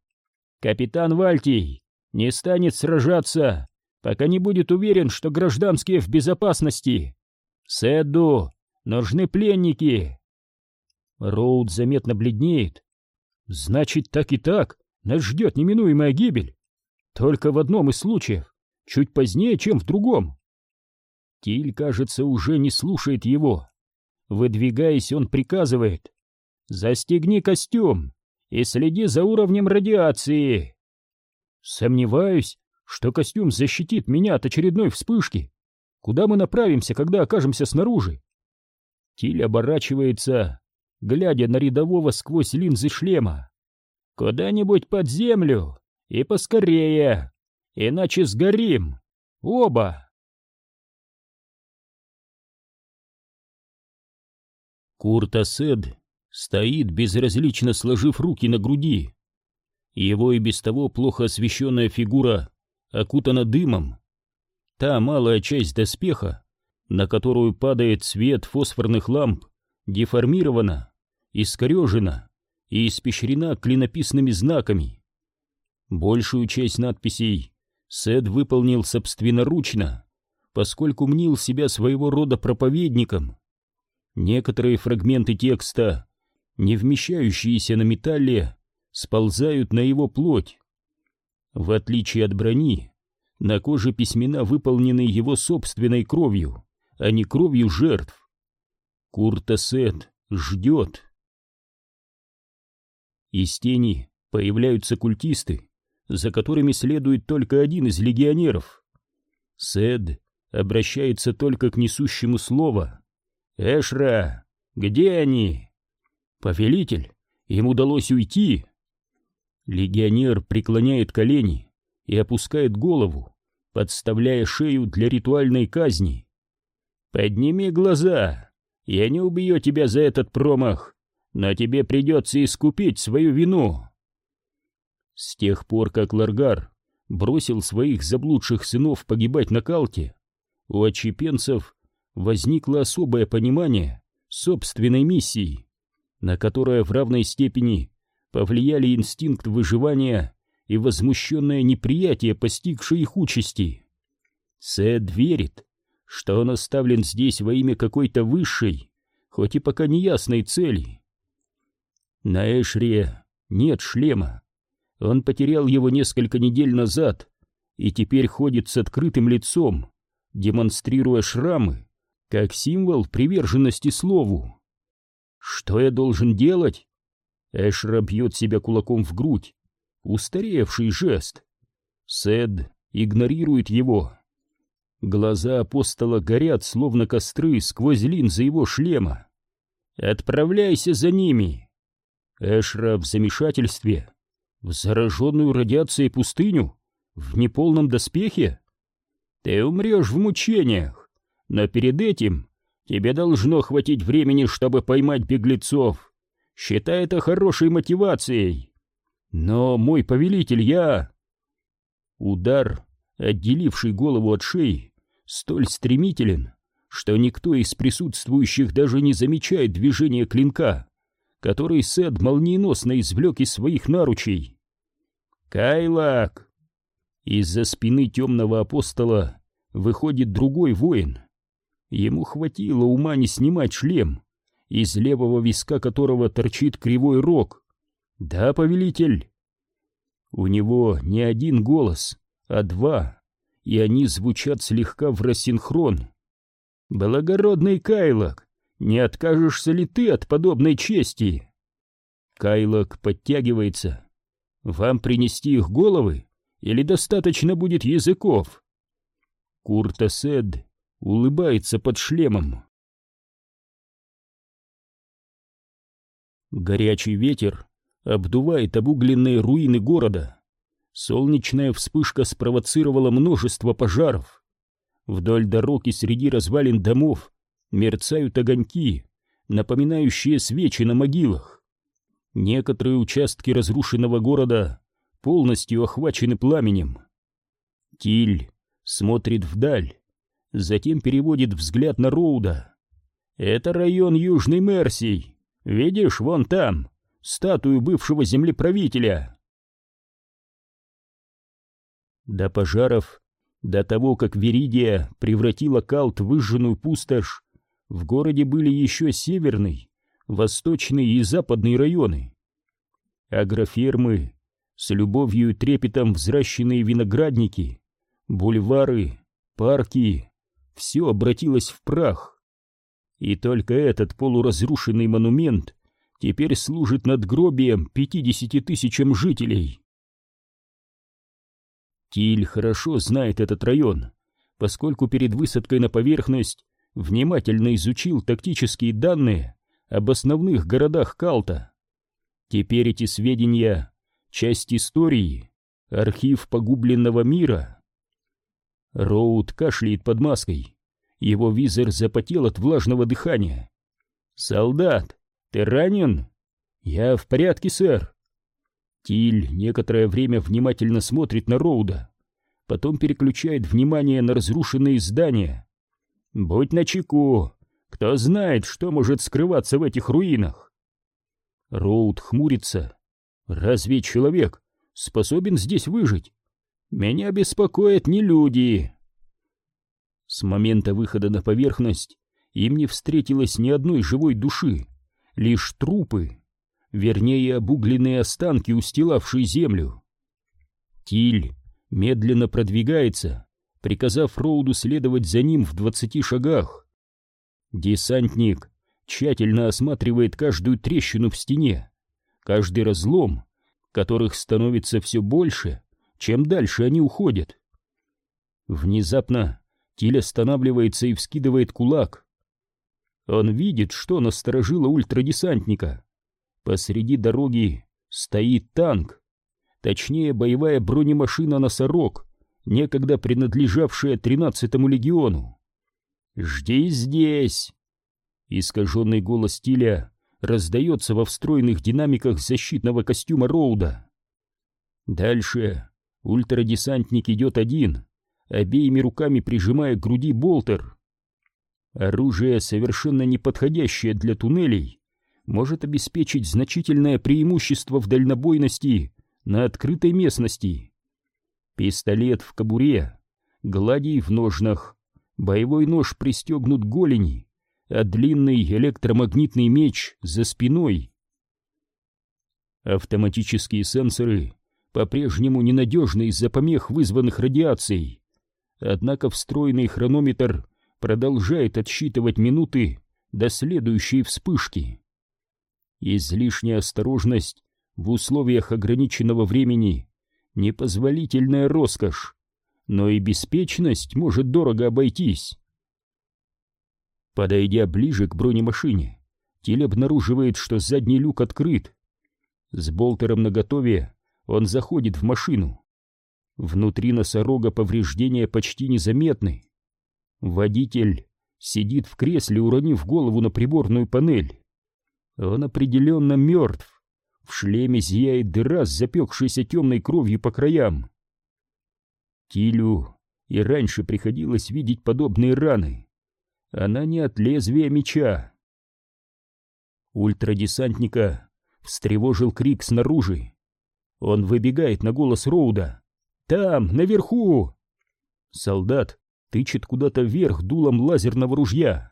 Капитан Вальтий не станет сражаться, пока не будет уверен, что гражданские в безопасности. Сэдду нужны пленники. Роуд заметно бледнеет. Значит, так и так нас ждет неминуемая гибель. Только в одном из случаев, чуть позднее, чем в другом. Тиль, кажется, уже не слушает его. Выдвигаясь, он приказывает. «Застегни костюм и следи за уровнем радиации». Сомневаюсь, что костюм защитит меня от очередной вспышки. Куда мы направимся, когда окажемся снаружи? Тиль оборачивается, глядя на рядового сквозь линзы шлема. Куда-нибудь под землю и поскорее, иначе сгорим. Оба. Курт Асед стоит, безразлично сложив руки на груди. Его и без того плохо освещенная фигура окутана дымом. Та малая часть доспеха, на которую падает свет фосфорных ламп, деформирована, искорежена и испещрена клинописными знаками. Большую часть надписей Сет выполнил собственноручно, поскольку мнил себя своего рода проповедником. Некоторые фрагменты текста, не вмещающиеся на металле, сползают на его плоть. В отличие от брони, на коже письмена выполнены его собственной кровью, а не кровью жертв. Куртасет ждет. Из тени появляются культисты, за которыми следует только один из легионеров. Сед обращается только к несущему слово. «Эшра, где они?» «Повелитель, им удалось уйти». Легионер преклоняет колени и опускает голову, подставляя шею для ритуальной казни. «Подними глаза, я не убью тебя за этот промах, но тебе придется искупить свою вину». С тех пор, как Ларгар бросил своих заблудших сынов погибать на Калте, у отчепенцев возникло особое понимание собственной миссии, на которое в равной степени повлияли инстинкт выживания и возмущенное неприятие постигшей их участи. Сэд верит, что он оставлен здесь во имя какой-то высшей, хоть и пока неясной цели. На Эшре нет шлема. Он потерял его несколько недель назад и теперь ходит с открытым лицом, демонстрируя шрамы, как символ приверженности слову. Что я должен делать? Эшра бьет себя кулаком в грудь. Устаревший жест. Сед игнорирует его. Глаза апостола горят, словно костры, сквозь линзы его шлема. «Отправляйся за ними!» Эшра в замешательстве. В зараженную радиацией пустыню? В неполном доспехе? Ты умрешь в мучениях, но перед этим тебе должно хватить времени, чтобы поймать беглецов. Считай это хорошей мотивацией. Но, мой повелитель, я... Удар, отделивший голову от шеи, столь стремителен, что никто из присутствующих даже не замечает движения клинка, который Сет молниеносно извлек из своих наручей. «Кайлак!» Из-за спины темного апостола выходит другой воин. Ему хватило ума не снимать шлем, из левого виска которого торчит кривой рог. «Да, повелитель!» У него не один голос, а два, и они звучат слегка в рассинхрон. «Благородный Кайлок, не откажешься ли ты от подобной чести?» Кайлок подтягивается. «Вам принести их головы? Или достаточно будет языков?» Куртасед улыбается под шлемом. Горячий ветер обдувает обугленные руины города. Солнечная вспышка спровоцировала множество пожаров. Вдоль дорог и среди развалин домов мерцают огоньки, напоминающие свечи на могилах. Некоторые участки разрушенного города полностью охвачены пламенем. Тиль смотрит вдаль, затем переводит взгляд на Роуда. «Это район Южной Мерсии. Видишь, вон там, статую бывшего землеправителя». До пожаров, до того, как Веридия превратила Калт в выжженную пустошь, в городе были еще северный, восточный и западный районы. Агрофермы, с любовью и трепетом взращенные виноградники, бульвары, парки, все обратилось в прах. И только этот полуразрушенный монумент теперь служит надгробием пятидесяти тысячам жителей. Тиль хорошо знает этот район, поскольку перед высадкой на поверхность внимательно изучил тактические данные об основных городах Калта. Теперь эти сведения — часть истории, архив погубленного мира — Роуд кашляет под маской. Его визор запотел от влажного дыхания. «Солдат, ты ранен?» «Я в порядке, сэр». Тиль некоторое время внимательно смотрит на Роуда, потом переключает внимание на разрушенные здания. «Будь начеку, кто знает, что может скрываться в этих руинах». Роуд хмурится. «Разве человек способен здесь выжить?» Меня беспокоят не люди. С момента выхода на поверхность им не встретилось ни одной живой души, лишь трупы, вернее обугленные останки, устилавшие землю. Тиль медленно продвигается, приказав Роуду следовать за ним в двадцати шагах. Десантник тщательно осматривает каждую трещину в стене, каждый разлом, которых становится все больше — чем дальше они уходят. Внезапно Тиль останавливается и вскидывает кулак. Он видит, что насторожило ультрадесантника. Посреди дороги стоит танк, точнее боевая бронемашина «Носорог», некогда принадлежавшая тринадцатому легиону. «Жди здесь!» Искаженный голос Тиля раздается во встроенных динамиках защитного костюма Роуда. Дальше Ультрадесантник идет один, обеими руками прижимая к груди болтер. Оружие, совершенно неподходящее для туннелей, может обеспечить значительное преимущество в дальнобойности на открытой местности. Пистолет в кобуре, гладий в ножнах, боевой нож пристегнут к голени, а длинный электромагнитный меч за спиной. Автоматические сенсоры по-прежнему ненадежны из-за помех, вызванных радиацией. Однако встроенный хронометр продолжает отсчитывать минуты до следующей вспышки. Излишняя осторожность в условиях ограниченного времени — непозволительная роскошь, но и беспечность может дорого обойтись. Подойдя ближе к бронемашине, Тиль обнаруживает, что задний люк открыт. С болтером наготове он заходит в машину. Внутри носорога повреждения почти незаметны. Водитель сидит в кресле, уронив голову на приборную панель. Он определенно мертв. В шлеме зияет дыра с запекшейся темной кровью по краям. Тилю и раньше приходилось видеть подобные раны. Она не от лезвия меча. Ультрадесантника встревожил крик снаружи. Он выбегает на голос Роуда. «Там, наверху!» Солдат тычет куда-то вверх дулом лазерного ружья.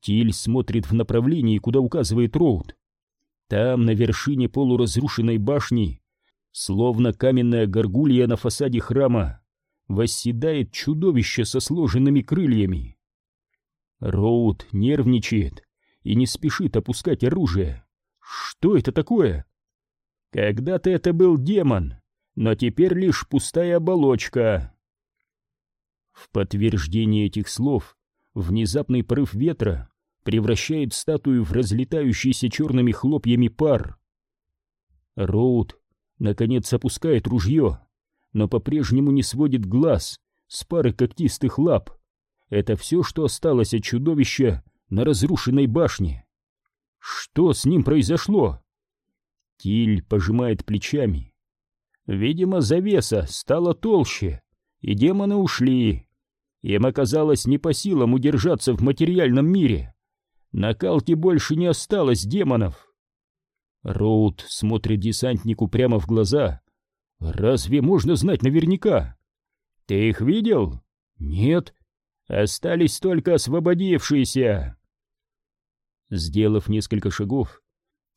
Тиль смотрит в направлении, куда указывает Роуд. Там, на вершине полуразрушенной башни, словно каменная горгулья на фасаде храма, восседает чудовище со сложенными крыльями. Роуд нервничает и не спешит опускать оружие. Что это такое? Когда-то это был демон, но теперь лишь пустая оболочка. В подтверждение этих слов внезапный порыв ветра превращает статую в разлетающийся черными хлопьями пар. Роуд, наконец, опускает ружье, но по-прежнему не сводит глаз с пары когтистых лап. Это все, что осталось от чудовища на разрушенной башне. Что с ним произошло? Тиль пожимает плечами. Видимо, завеса стала толще, и демоны ушли. Им оказалось не по силам удержаться в материальном мире. На Калке больше не осталось демонов. Роуд смотрит десантнику прямо в глаза. Разве можно знать наверняка? Ты их видел? Нет. Остались только освободившиеся. Сделав несколько шагов,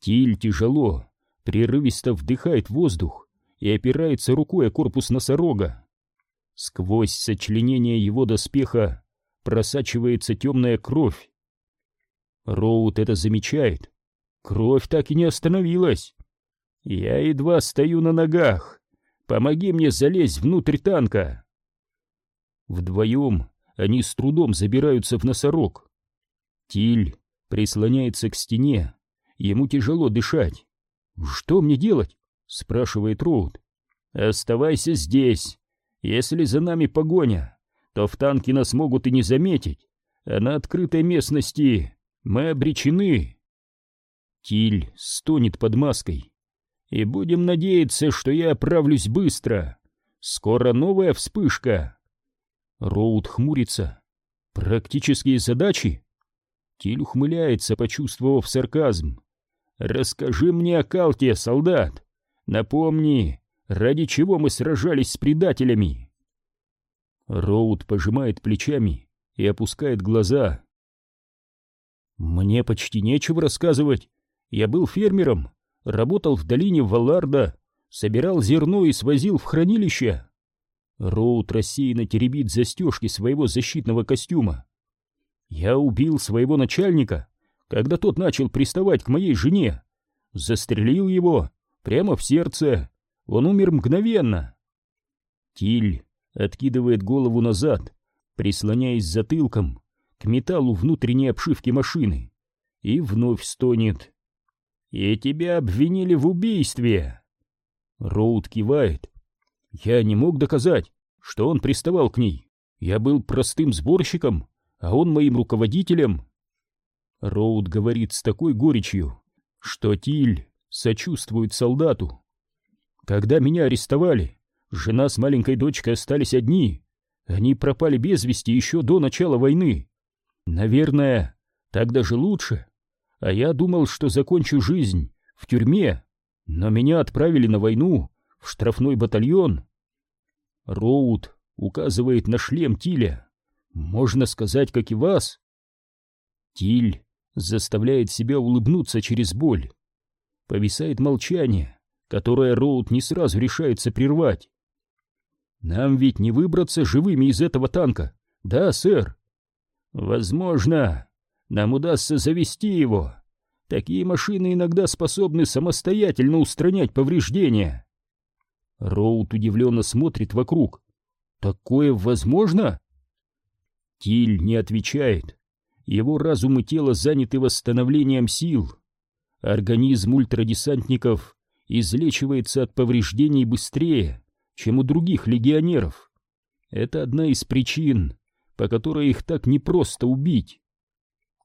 Тиль тяжело, прерывисто вдыхает воздух и опирается рукой о корпус носорога. Сквозь сочленение его доспеха просачивается темная кровь. Роуд это замечает. Кровь так и не остановилась. Я едва стою на ногах. Помоги мне залезть внутрь танка. Вдвоем они с трудом забираются в носорог. Тиль прислоняется к стене. Ему тяжело дышать. «Что мне делать?» — спрашивает Роуд. «Оставайся здесь. Если за нами погоня, то в танке нас могут и не заметить, а на открытой местности мы обречены. Тиль стонет под маской. И будем надеяться, что я оправлюсь быстро. Скоро новая вспышка. Роуд хмурится. Практические задачи? Тиль ухмыляется, почувствовав сарказм. Расскажи мне о Калте, солдат. Напомни, ради чего мы сражались с предателями. Роуд пожимает плечами и опускает глаза. Мне почти нечего рассказывать. Я был фермером, работал в долине Валларда, собирал зерно и свозил в хранилище. Роуд рассеянно теребит застежки своего защитного костюма. Я убил своего начальника, когда тот начал приставать к моей жене. Застрелил его прямо в сердце. Он умер мгновенно. Тиль откидывает голову назад, прислоняясь затылком к металлу внутренней обшивки машины и вновь стонет. «И тебя обвинили в убийстве!» Роуд кивает. «Я не мог доказать, что он приставал к ней. Я был простым сборщиком, а он моим руководителем». Роуд говорит с такой горечью, что Тиль сочувствует солдату. «Когда меня арестовали, жена с маленькой дочкой остались одни. Они пропали без вести еще до начала войны. Наверное, так даже лучше. А я думал, что закончу жизнь в тюрьме, но меня отправили на войну, в штрафной батальон. Роуд указывает на шлем Тиля. Можно сказать, как и вас. Тиль заставляет себя улыбнуться через боль. Повисает молчание, которое Роуд не сразу решается прервать. «Нам ведь не выбраться живыми из этого танка, да, сэр?» Возможно, нам удастся завести его. Такие машины иногда способны самостоятельно устранять повреждения. Роуд удивленно смотрит вокруг. Такое возможно? Тиль не отвечает. Его разум и тело заняты восстановлением сил. Организм ультрадесантников излечивается от повреждений быстрее, чем у других легионеров. Это одна из причин, по которой их так непросто убить.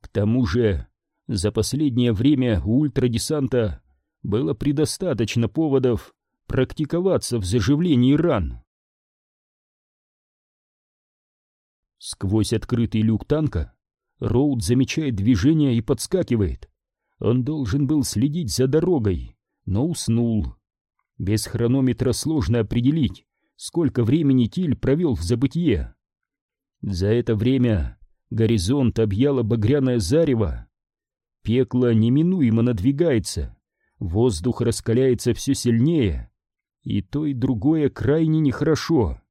К тому же, за последнее время у ультрадесанта было предостаточно поводов практиковаться в заживлении ран. Сквозь открытый люк танка Роуд замечает движение и подскакивает. Он должен был следить за дорогой, но уснул. Без хронометра сложно определить, сколько времени Тиль провел в забытье. За это время горизонт объяло багряное зарево. Пекло неминуемо надвигается, воздух раскаляется все сильнее, и то и другое крайне нехорошо.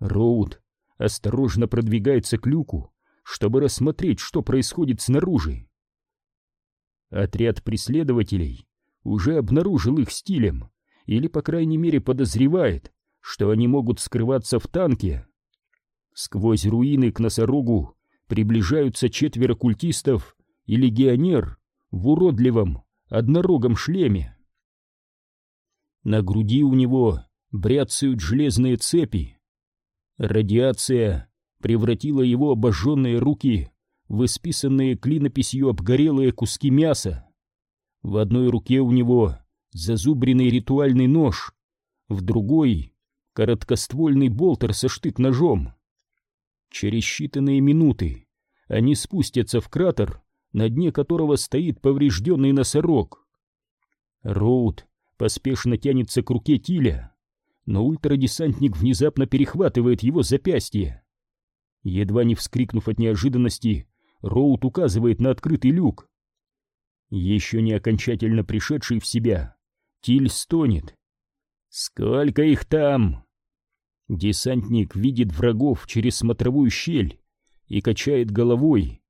Роуд осторожно продвигается к люку, чтобы рассмотреть, что происходит снаружи. Отряд преследователей уже обнаружил их стилем, или, по крайней мере, подозревает, что они могут скрываться в танке. Сквозь руины к носорогу приближаются четверо культистов и легионер в уродливом однорогом шлеме. На груди у него бряцают железные цепи. Радиация превратила его обожженные руки в исписанные клинописью обгорелые куски мяса. В одной руке у него зазубренный ритуальный нож, в другой — короткоствольный болтер со штык-ножом. Через считанные минуты они спустятся в кратер, на дне которого стоит поврежденный носорог. Роуд поспешно тянется к руке Тиля, но ультрадесантник внезапно перехватывает его запястье. Едва не вскрикнув от неожиданности, Роуд указывает на открытый люк. Еще не окончательно пришедший в себя, Тиль стонет. «Сколько их там?» Десантник видит врагов через смотровую щель и качает головой.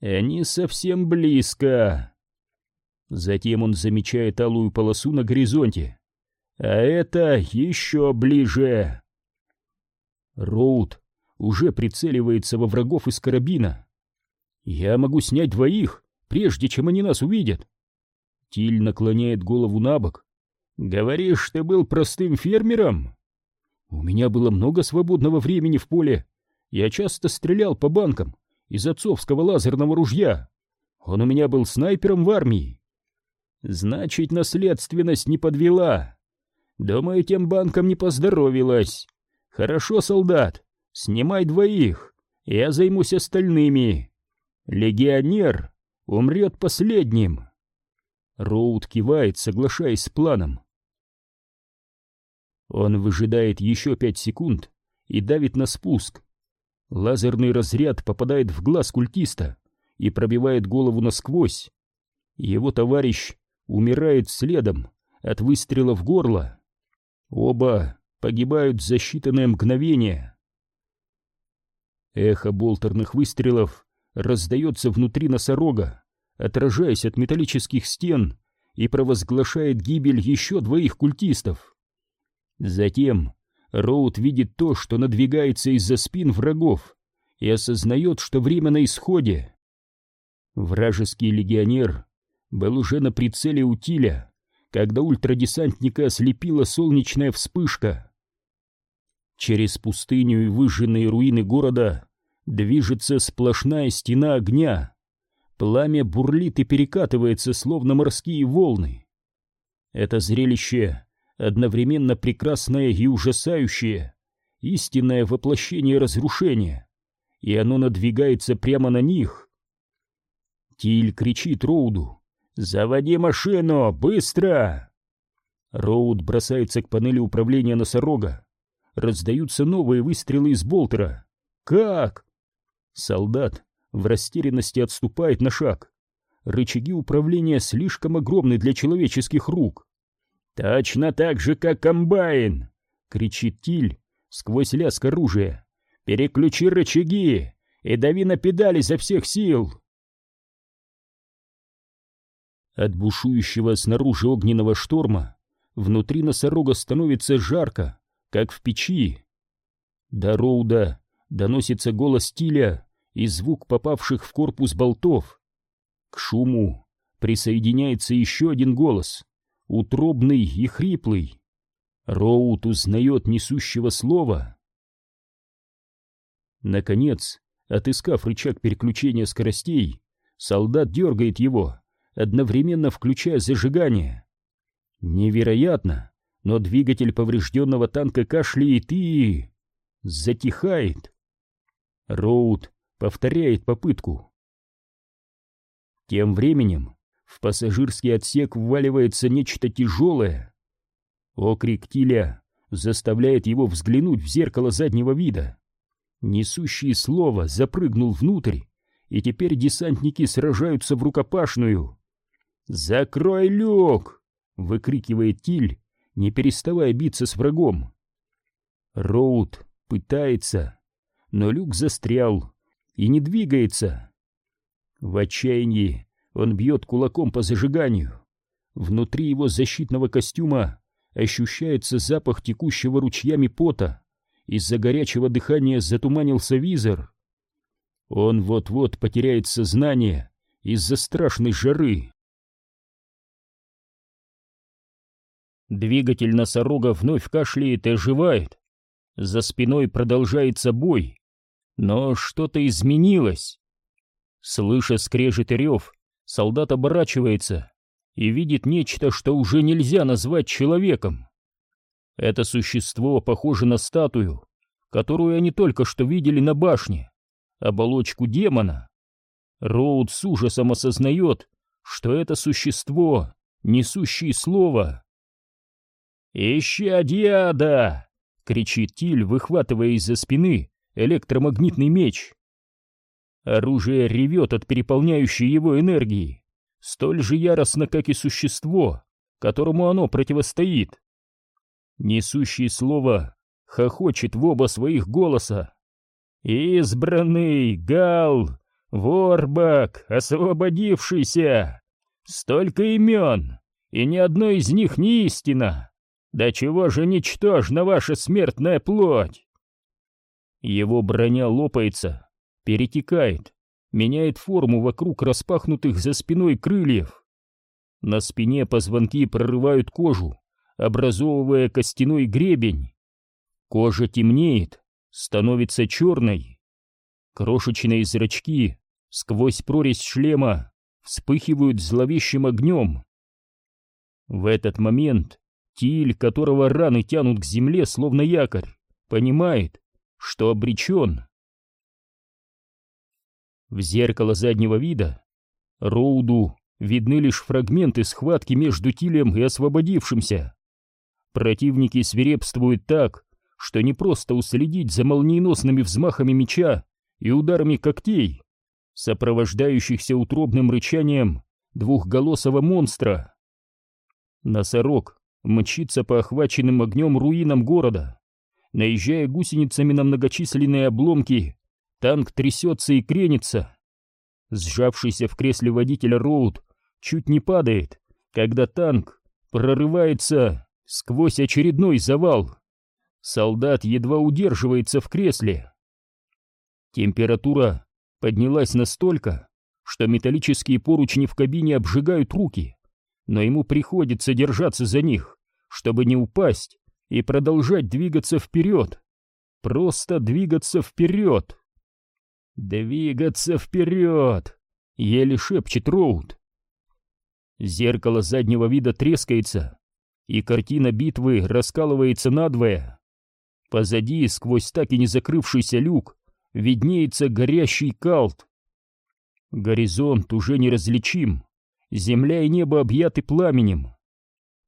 «Они совсем близко!» Затем он замечает алую полосу на горизонте. «А это еще ближе!» Роуд уже прицеливается во врагов из карабина. «Я могу снять двоих, прежде чем они нас увидят!» Тиль наклоняет голову на бок. «Говоришь, ты был простым фермером?» «У меня было много свободного времени в поле. Я часто стрелял по банкам из отцовского лазерного ружья. Он у меня был снайпером в армии. Значит, наследственность не подвела. Думаю, тем банкам не поздоровилось. Хорошо, солдат, снимай двоих, я займусь остальными. Легионер умрет последним. Роуд кивает, соглашаясь с планом. Он выжидает еще пять секунд и давит на спуск. Лазерный разряд попадает в глаз культиста и пробивает голову насквозь. Его товарищ умирает следом от выстрела в горло. Оба погибают за считанные мгновения. Эхо болтерных выстрелов раздается внутри носорога, отражаясь от металлических стен и провозглашает гибель еще двоих культистов. Затем Роуд видит то, что надвигается из-за спин врагов, и осознает, что время на исходе. Вражеский легионер был уже на прицеле утиля, когда ультрадесантника ослепила солнечная вспышка. Через пустыню и выжженные руины города движется сплошная стена огня. Пламя бурлит и перекатывается, словно морские волны. Это зрелище одновременно прекрасное и ужасающее, истинное воплощение разрушения, и оно надвигается прямо на них. Тиль кричит Роуду «Заводи машину! Быстро!» Роуд бросается к панели управления носорога. Раздаются новые выстрелы из болтера. «Как?» Солдат в растерянности отступает на шаг. Рычаги управления слишком огромны для человеческих рук. «Точно так же, как комбайн!» — кричит Тиль сквозь лязг оружия. «Переключи рычаги и дави на педали изо всех сил!» От бушующего снаружи огненного шторма внутри носорога становится жарко, как в печи. До Роуда доносится голос Тиля и звук попавших в корпус болтов. К шуму присоединяется еще один голос утробный и хриплый. Роут узнает несущего слова. Наконец, отыскав рычаг переключения скоростей, солдат дергает его, одновременно включая зажигание. Невероятно, но двигатель поврежденного танка кашляет и... затихает. Роуд повторяет попытку. Тем временем в пассажирский отсек вваливается нечто тяжелое. Окрик Тиля заставляет его взглянуть в зеркало заднего вида. Несущий слово запрыгнул внутрь, и теперь десантники сражаются в рукопашную. «Закрой люк!» — выкрикивает Тиль, не переставая биться с врагом. Роуд пытается, но люк застрял и не двигается. В отчаянии он бьет кулаком по зажиганию. Внутри его защитного костюма ощущается запах текущего ручьями пота. Из-за горячего дыхания затуманился визор. Он вот-вот потеряет сознание из-за страшной жары. Двигатель носорога вновь кашляет и оживает. За спиной продолжается бой. Но что-то изменилось. Слыша скрежет и рев, солдат оборачивается и видит нечто, что уже нельзя назвать человеком. Это существо похоже на статую, которую они только что видели на башне, оболочку демона. Роуд с ужасом осознает, что это существо, несущее слово. «Ищадиада!» — кричит Тиль, выхватывая из-за спины электромагнитный меч. Оружие ревет от переполняющей его энергии, столь же яростно, как и существо, которому оно противостоит. Несущий слово хохочет в оба своих голоса. «Избранный, Гал, Ворбак, освободившийся! Столько имен, и ни одно из них не истина! Да чего же ничтожна ваша смертная плоть!» Его броня лопается, перетекает, меняет форму вокруг распахнутых за спиной крыльев. На спине позвонки прорывают кожу, образовывая костяной гребень. Кожа темнеет, становится черной. Крошечные зрачки сквозь прорезь шлема вспыхивают зловещим огнем. В этот момент Тиль, которого раны тянут к земле, словно якорь, понимает, что обречен. В зеркало заднего вида Роуду видны лишь фрагменты схватки между Тилем и освободившимся. Противники свирепствуют так, что не просто уследить за молниеносными взмахами меча и ударами когтей, сопровождающихся утробным рычанием двухголосого монстра. Носорог мчится по охваченным огнем руинам города. Наезжая гусеницами на многочисленные обломки, танк трясется и кренится. Сжавшийся в кресле водителя Роуд чуть не падает, когда танк прорывается сквозь очередной завал. Солдат едва удерживается в кресле. Температура поднялась настолько, что металлические поручни в кабине обжигают руки, но ему приходится держаться за них, чтобы не упасть и продолжать двигаться вперед. Просто двигаться вперед. Двигаться вперед! Еле шепчет Роуд. Зеркало заднего вида трескается, и картина битвы раскалывается надвое. Позади, сквозь так и не закрывшийся люк, виднеется горящий калт. Горизонт уже неразличим, земля и небо объяты пламенем.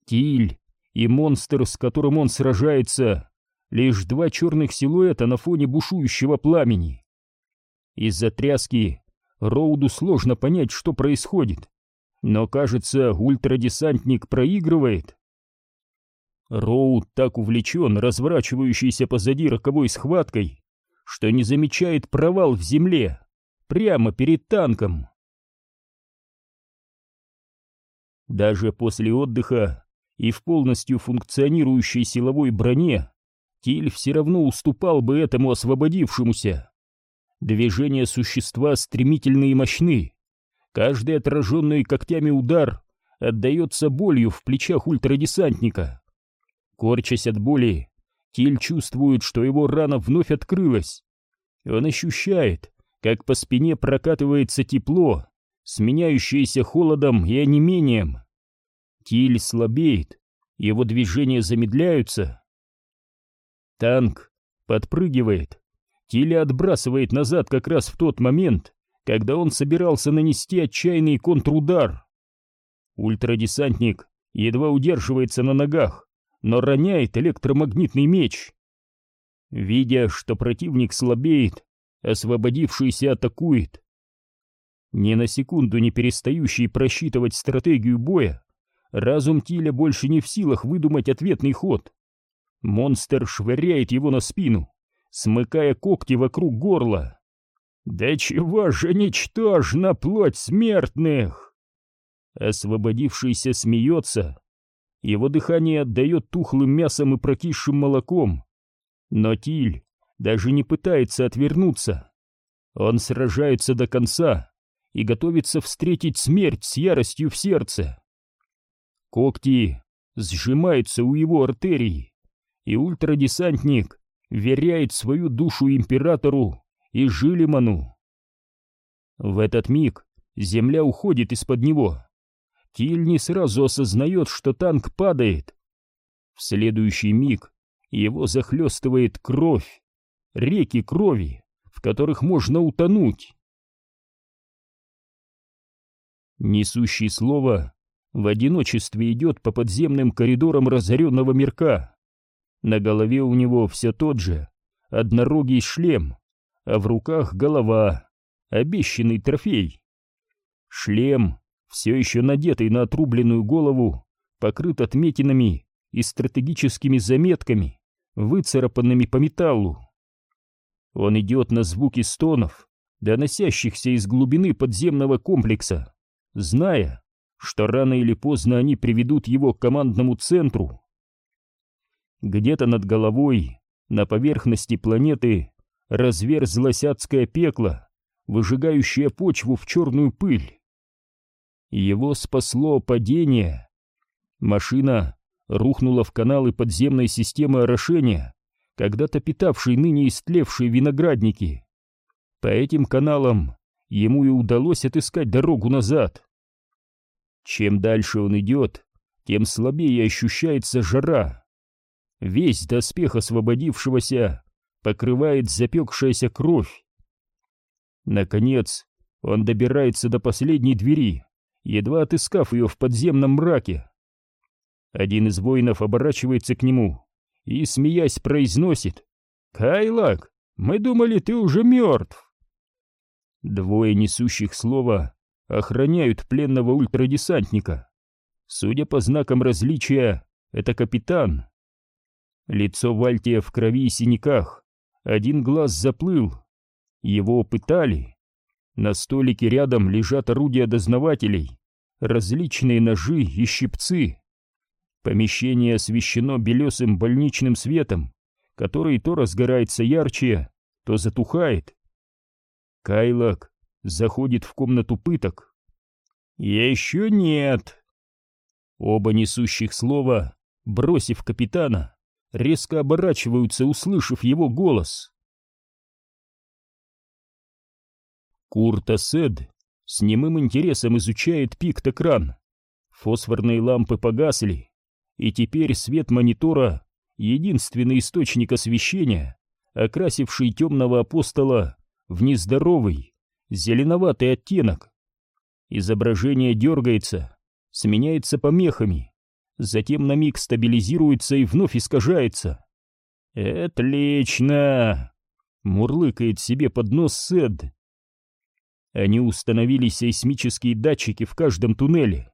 Тиль и монстр, с которым он сражается, лишь два черных силуэта на фоне бушующего пламени. Из-за тряски Роуду сложно понять, что происходит, но, кажется, ультрадесантник проигрывает. Роуд так увлечен разворачивающейся позади роковой схваткой, что не замечает провал в земле, прямо перед танком. Даже после отдыха и в полностью функционирующей силовой броне Тиль все равно уступал бы этому освободившемуся. Движения существа стремительны и мощны. Каждый отраженный когтями удар отдается болью в плечах ультрадесантника. Корчась от боли, Тиль чувствует, что его рана вновь открылась. Он ощущает, как по спине прокатывается тепло, сменяющееся холодом и онемением. Тиль слабеет, его движения замедляются. Танк подпрыгивает. Тиля отбрасывает назад как раз в тот момент, когда он собирался нанести отчаянный контрудар. Ультрадесантник едва удерживается на ногах, но роняет электромагнитный меч. Видя, что противник слабеет, освободившийся атакует. Ни на секунду не перестающий просчитывать стратегию боя, разум Тиля больше не в силах выдумать ответный ход. Монстр швыряет его на спину, смыкая когти вокруг горла. «Да чего же ничтожна плоть смертных!» Освободившийся смеется. Его дыхание отдает тухлым мясом и прокисшим молоком. Но Тиль даже не пытается отвернуться. Он сражается до конца и готовится встретить смерть с яростью в сердце. Когти сжимаются у его артерии, и ультрадесантник веряет свою душу императору и Жилиману. В этот миг земля уходит из-под него. Тиль не сразу осознает, что танк падает. В следующий миг его захлестывает кровь, реки крови, в которых можно утонуть. Несущий слово в одиночестве идет по подземным коридорам разоренного мирка. На голове у него все тот же, однорогий шлем, а в руках голова, обещанный трофей. Шлем, все еще надетый на отрубленную голову, покрыт отметинами и стратегическими заметками, выцарапанными по металлу. Он идет на звуки стонов, доносящихся из глубины подземного комплекса, зная, что рано или поздно они приведут его к командному центру. Где-то над головой, на поверхности планеты, разверзлось адское пекло, выжигающее почву в черную пыль. Его спасло падение. Машина рухнула в каналы подземной системы орошения, когда-то питавшей ныне истлевшие виноградники. По этим каналам ему и удалось отыскать дорогу назад. Чем дальше он идет, тем слабее ощущается жара. Весь доспех освободившегося покрывает запекшаяся кровь. Наконец, он добирается до последней двери, едва отыскав ее в подземном мраке. Один из воинов оборачивается к нему и, смеясь, произносит «Кайлак, мы думали, ты уже мертв!» Двое несущих слова охраняют пленного ультрадесантника. Судя по знакам различия, это капитан. Лицо Вальтия в крови и синяках, один глаз заплыл. Его пытали. На столике рядом лежат орудия дознавателей, различные ножи и щипцы. Помещение освещено белесым больничным светом, который то разгорается ярче, то затухает. Кайлок заходит в комнату пыток. «Еще нет!» Оба несущих слова, бросив капитана, резко оборачиваются, услышав его голос. Курт Асед с немым интересом изучает пикт-экран. Фосфорные лампы погасли, и теперь свет монитора — единственный источник освещения, окрасивший темного апостола в нездоровый, зеленоватый оттенок. Изображение дергается, сменяется помехами, затем на миг стабилизируется и вновь искажается. «Отлично!» — мурлыкает себе под нос Сэд. Они установили сейсмические датчики в каждом туннеле.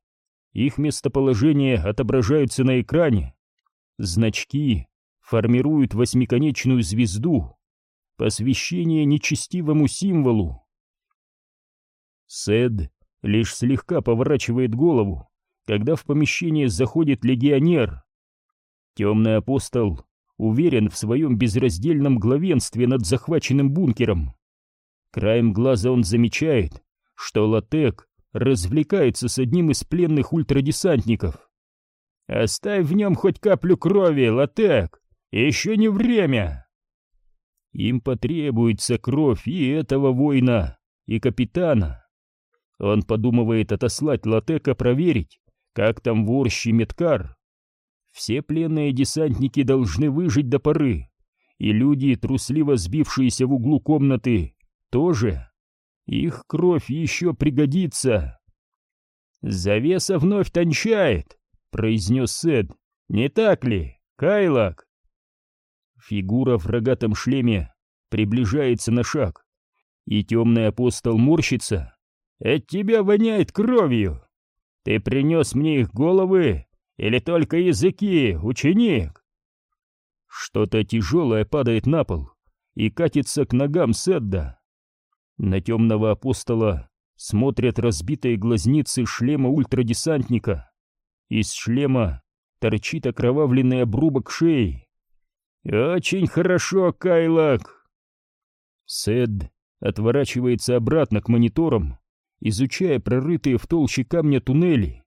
Их местоположение отображаются на экране. Значки формируют восьмиконечную звезду, посвящение нечестивому символу. Сэд лишь слегка поворачивает голову, когда в помещение заходит легионер. Темный апостол уверен в своем безраздельном главенстве над захваченным бункером. Краем глаза он замечает, что Латек развлекается с одним из пленных ультрадесантников. «Оставь в нем хоть каплю крови, Латек! Еще не время!» Им потребуется кровь и этого воина, и капитана. Он подумывает отослать Латека проверить, как там ворщий Меткар? Все пленные десантники должны выжить до поры, и люди, трусливо сбившиеся в углу комнаты, тоже. Их кровь еще пригодится. «Завеса вновь тончает», — произнес Сет. «Не так ли, Кайлак?» Фигура в рогатом шлеме приближается на шаг, и темный апостол морщится. «От тебя воняет кровью! Ты принес мне их головы или только языки, ученик?» Что-то тяжелое падает на пол и катится к ногам Седда. На темного апостола смотрят разбитые глазницы шлема ультрадесантника. Из шлема торчит окровавленный обрубок шеи. «Очень хорошо, Кайлак!» Сед отворачивается обратно к мониторам, изучая прорытые в толще камня туннели.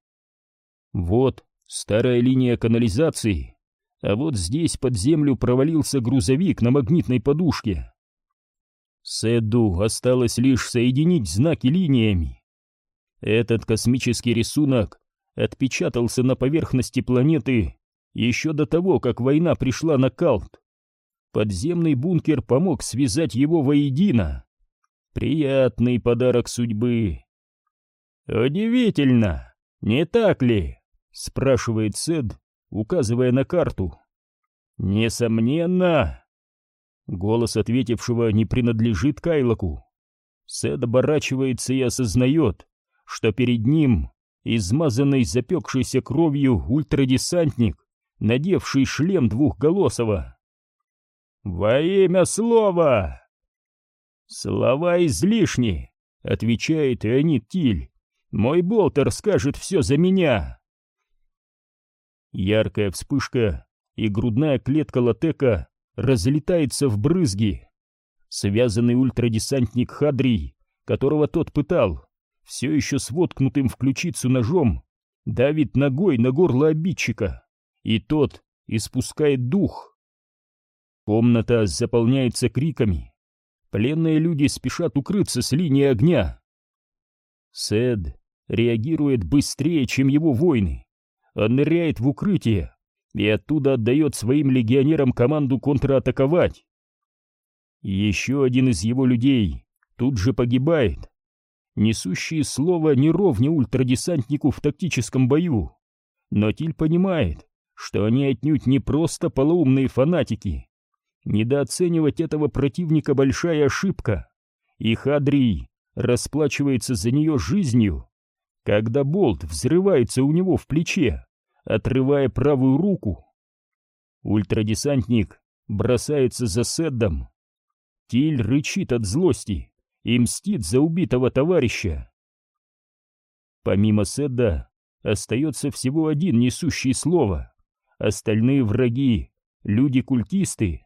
Вот старая линия канализации, а вот здесь под землю провалился грузовик на магнитной подушке. Сэдду осталось лишь соединить знаки линиями. Этот космический рисунок отпечатался на поверхности планеты еще до того, как война пришла на Калт. Подземный бункер помог связать его воедино. Приятный подарок судьбы. «Удивительно, не так ли?» — спрашивает Сед, указывая на карту. «Несомненно!» Голос ответившего не принадлежит Кайлоку. Сед оборачивается и осознает, что перед ним измазанный запекшейся кровью ультрадесантник, надевший шлем двухголосого. «Во имя слова!» «Слова излишни», — отвечает Ионит Тиль. «Мой болтер скажет все за меня». Яркая вспышка, и грудная клетка Латека разлетается в брызги. Связанный ультрадесантник Хадрий, которого тот пытал, все еще с воткнутым в ключицу ножом, давит ногой на горло обидчика, и тот испускает дух. Комната заполняется криками. Пленные люди спешат укрыться с линии огня. Сед реагирует быстрее, чем его воины. Он ныряет в укрытие, и оттуда отдает своим легионерам команду контратаковать. Еще один из его людей тут же погибает. Несущие слово не ровня ультрадесантнику в тактическом бою. Но Тиль понимает, что они отнюдь не просто полоумные фанатики. Недооценивать этого противника большая ошибка. И Хадрий расплачивается за нее жизнью, когда болт взрывается у него в плече отрывая правую руку. Ультрадесантник бросается за Седдом. Тиль рычит от злости и мстит за убитого товарища. Помимо Седда остается всего один несущий слово. Остальные враги — люди-культисты.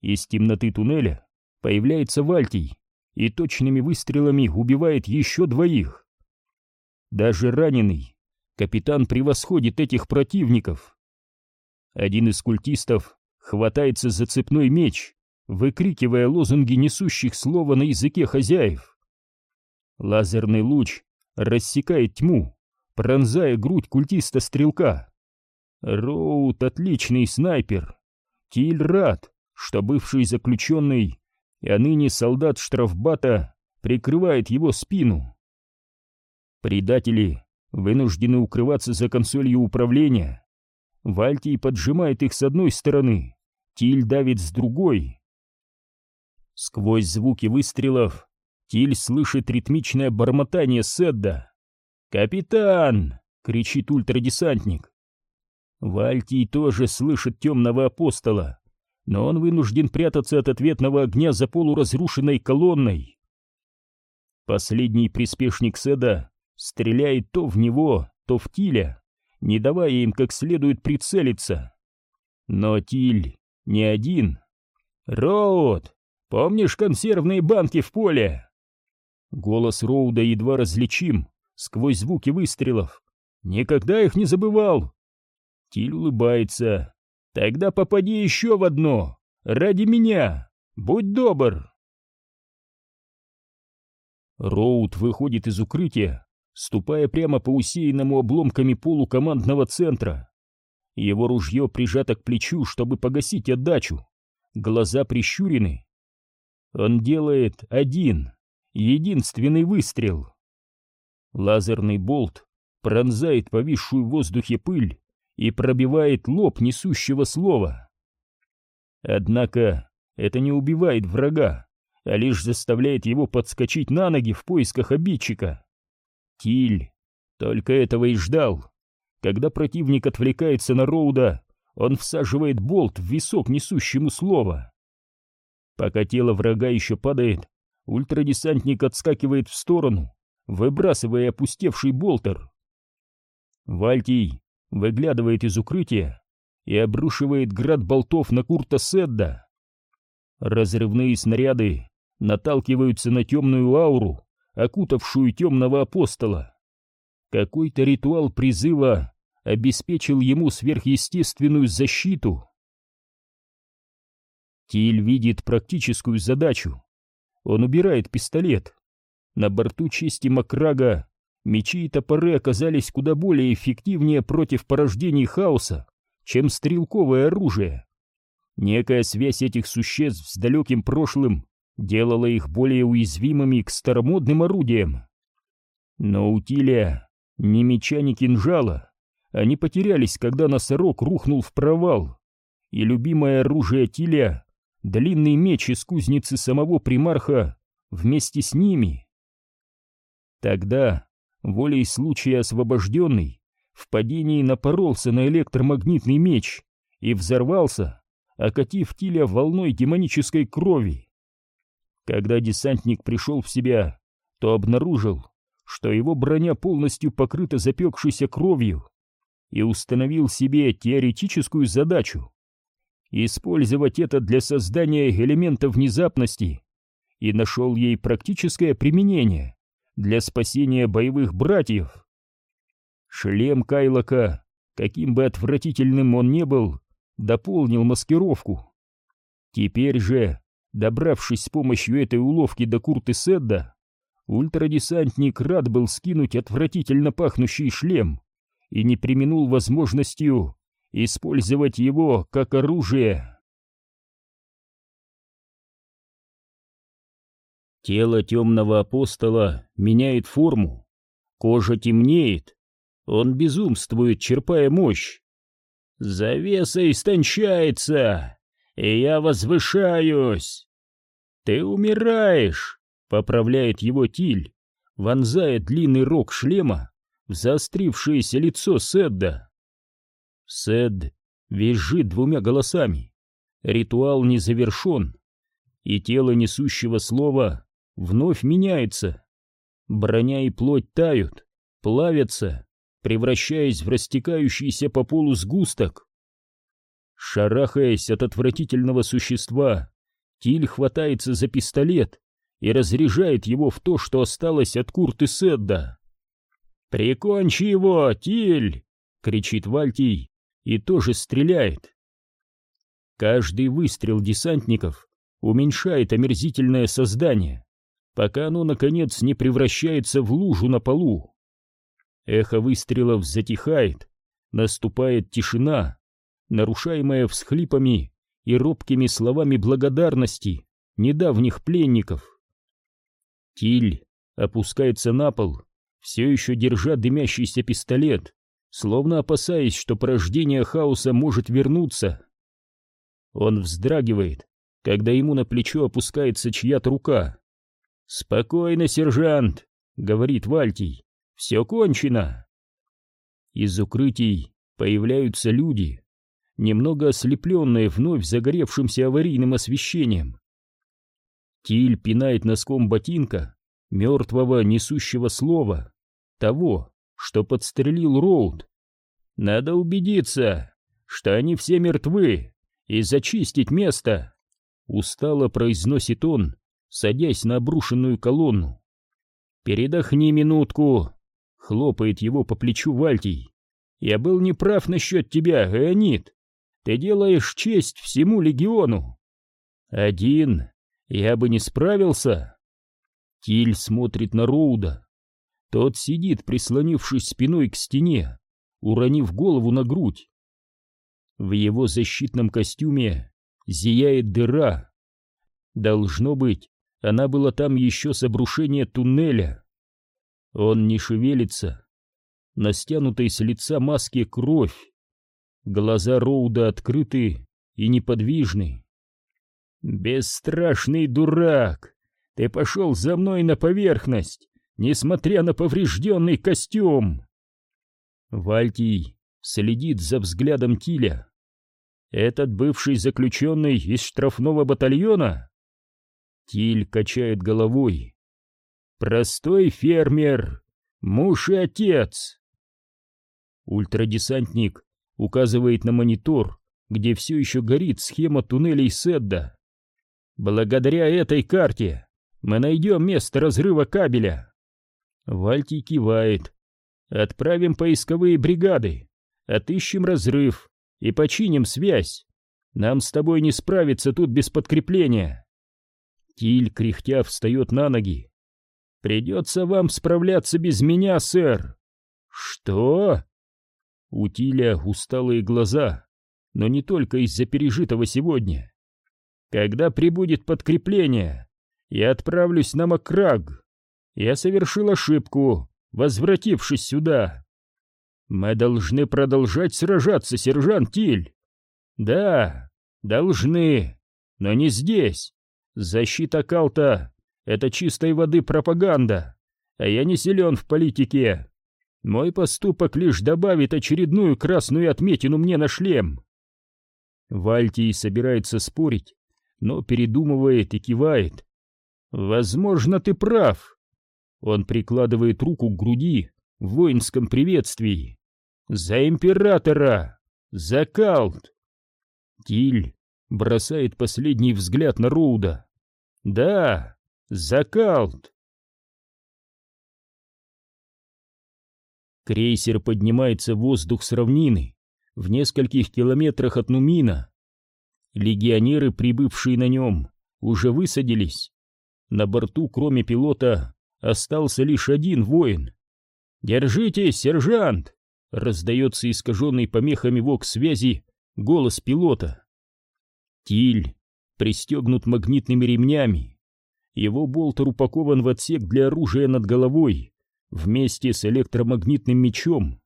Из темноты туннеля появляется Вальтий и точными выстрелами убивает еще двоих. Даже раненый Капитан превосходит этих противников. Один из культистов хватается за цепной меч, выкрикивая лозунги несущих слова на языке хозяев. Лазерный луч рассекает тьму, пронзая грудь культиста-стрелка. Роуд — отличный снайпер. Тиль рад, что бывший заключенный, а ныне солдат штрафбата, прикрывает его спину. Предатели вынуждены укрываться за консолью управления. Вальтий поджимает их с одной стороны, Тиль давит с другой. Сквозь звуки выстрелов Тиль слышит ритмичное бормотание Седда. «Капитан!» — кричит ультрадесантник. Вальтий тоже слышит темного апостола, но он вынужден прятаться от ответного огня за полуразрушенной колонной. Последний приспешник Седа стреляет то в него, то в Тиля, не давая им как следует прицелиться. Но Тиль не один. «Роуд, помнишь консервные банки в поле?» Голос Роуда едва различим сквозь звуки выстрелов. «Никогда их не забывал!» Тиль улыбается. «Тогда попади еще в одно! Ради меня! Будь добр!» Роуд выходит из укрытия ступая прямо по усеянному обломками полу командного центра. Его ружье прижато к плечу, чтобы погасить отдачу. Глаза прищурены. Он делает один, единственный выстрел. Лазерный болт пронзает повисшую в воздухе пыль и пробивает лоб несущего слова. Однако это не убивает врага, а лишь заставляет его подскочить на ноги в поисках обидчика. Тиль только этого и ждал. Когда противник отвлекается на Роуда, он всаживает болт в висок несущему слово. Пока тело врага еще падает, ультрадесантник отскакивает в сторону, выбрасывая опустевший болтер. Вальтий выглядывает из укрытия и обрушивает град болтов на Курта Седда. Разрывные снаряды наталкиваются на темную ауру, окутавшую темного апостола. Какой-то ритуал призыва обеспечил ему сверхъестественную защиту. Тиль видит практическую задачу. Он убирает пистолет. На борту чести Макрага мечи и топоры оказались куда более эффективнее против порождений хаоса, чем стрелковое оружие. Некая связь этих существ с далеким прошлым делала их более уязвимыми к старомодным орудиям. Но у Тиля ни меча, ни кинжала. Они потерялись, когда носорог рухнул в провал. И любимое оружие Тиля, длинный меч из кузницы самого примарха, вместе с ними. Тогда, волей случая освобожденный, в падении напоролся на электромагнитный меч и взорвался, окатив Тиля волной демонической крови. Когда десантник пришел в себя, то обнаружил, что его броня полностью покрыта запекшейся кровью, и установил себе теоретическую задачу использовать это для создания элемента внезапности и нашел ей практическое применение для спасения боевых братьев. Шлем Кайлока, каким бы отвратительным он не был, дополнил маскировку. Теперь же, добравшись с помощью этой уловки до Курты Седда, ультрадесантник рад был скинуть отвратительно пахнущий шлем и не применул возможностью использовать его как оружие. Тело темного апостола меняет форму, кожа темнеет, он безумствует, черпая мощь. Завеса истончается, и я возвышаюсь. Ты умираешь, поправляет его Тиль, вонзая длинный рог шлема в заострившееся лицо Седда. Сед визжит двумя голосами. Ритуал не завершен, и тело несущего слова вновь меняется. Броня и плоть тают, плавятся, превращаясь в растекающийся по полу сгусток. Шарахаясь от отвратительного существа, Тиль хватается за пистолет и разряжает его в то, что осталось от Курты Седда. «Прикончи его, Тиль!» — кричит Вальтий и тоже стреляет. Каждый выстрел десантников уменьшает омерзительное создание, пока оно, наконец, не превращается в лужу на полу. Эхо выстрелов затихает, наступает тишина, нарушаемая всхлипами и робкими словами благодарности недавних пленников. Тиль опускается на пол, все еще держа дымящийся пистолет, словно опасаясь, что порождение хаоса может вернуться. Он вздрагивает, когда ему на плечо опускается чья-то рука. «Спокойно, сержант», — говорит Вальтий, — «все кончено». Из укрытий появляются люди, немного ослепленные вновь загоревшимся аварийным освещением. Тиль пинает носком ботинка мертвого несущего слова, того, что подстрелил Роуд. Надо убедиться, что они все мертвы, и зачистить место, устало произносит он, садясь на обрушенную колонну. «Передохни минутку», — хлопает его по плечу Вальтий. «Я был неправ насчет тебя, Леонид. Ты делаешь честь всему легиону. Один я бы не справился». Тиль смотрит на Роуда. Тот сидит, прислонившись спиной к стене, уронив голову на грудь. В его защитном костюме зияет дыра. Должно быть, она была там еще с обрушения туннеля. Он не шевелится. На стянутой с лица маске кровь. Глаза Роуда открыты и неподвижны. «Бесстрашный дурак! Ты пошел за мной на поверхность, несмотря на поврежденный костюм!» Вальтий следит за взглядом Тиля. «Этот бывший заключенный из штрафного батальона?» Тиль качает головой. «Простой фермер, муж и отец!» Ультрадесантник указывает на монитор, где все еще горит схема туннелей Седда. Благодаря этой карте мы найдем место разрыва кабеля. Вальти кивает. Отправим поисковые бригады, отыщем разрыв и починим связь. Нам с тобой не справиться тут без подкрепления. Тиль, кряхтя, встает на ноги. Придется вам справляться без меня, сэр. Что? У Тиля усталые глаза, но не только из-за пережитого сегодня. Когда прибудет подкрепление, я отправлюсь на Макраг. Я совершил ошибку, возвратившись сюда. Мы должны продолжать сражаться, сержант Тиль. Да, должны, но не здесь. Защита Калта — это чистой воды пропаганда, а я не силен в политике. Мой поступок лишь добавит очередную красную отметину мне на шлем. Вальтий собирается спорить, но передумывает и кивает. «Возможно, ты прав». Он прикладывает руку к груди в воинском приветствии. «За императора! За Калт!» Тиль бросает последний взгляд на Роуда. «Да, за Калт!» Крейсер поднимается в воздух с равнины, в нескольких километрах от Нумина. Легионеры, прибывшие на нем, уже высадились. На борту, кроме пилота, остался лишь один воин. «Держитесь, сержант!» — раздается искаженный помехами вок-связи голос пилота. Тиль пристегнут магнитными ремнями. Его болтер упакован в отсек для оружия над головой вместе с электромагнитным мечом.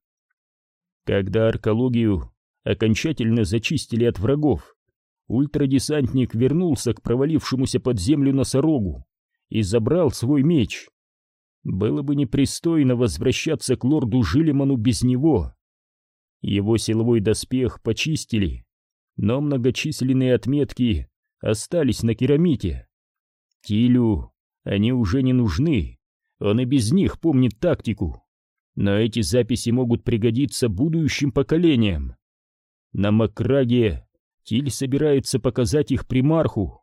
Когда аркологию окончательно зачистили от врагов, ультрадесантник вернулся к провалившемуся под землю носорогу и забрал свой меч. Было бы непристойно возвращаться к лорду Жилиману без него. Его силовой доспех почистили, но многочисленные отметки остались на керамите. Тилю они уже не нужны, он и без них помнит тактику. Но эти записи могут пригодиться будущим поколениям. На Макраге Тиль собирается показать их примарху.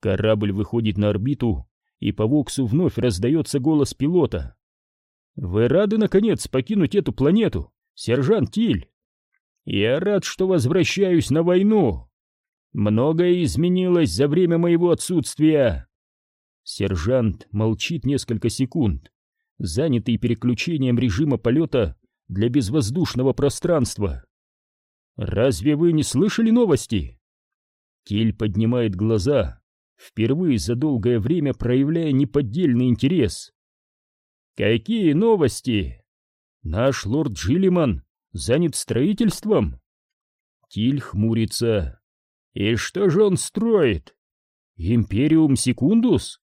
Корабль выходит на орбиту, и по Воксу вновь раздается голос пилота. «Вы рады, наконец, покинуть эту планету, сержант Тиль?» «Я рад, что возвращаюсь на войну. Многое изменилось за время моего отсутствия». Сержант молчит несколько секунд, занятый переключением режима полета для безвоздушного пространства. «Разве вы не слышали новости?» Киль поднимает глаза, впервые за долгое время проявляя неподдельный интерес. «Какие новости? Наш лорд Джилиман занят строительством?» Киль хмурится. «И что же он строит? Империум Секундус?»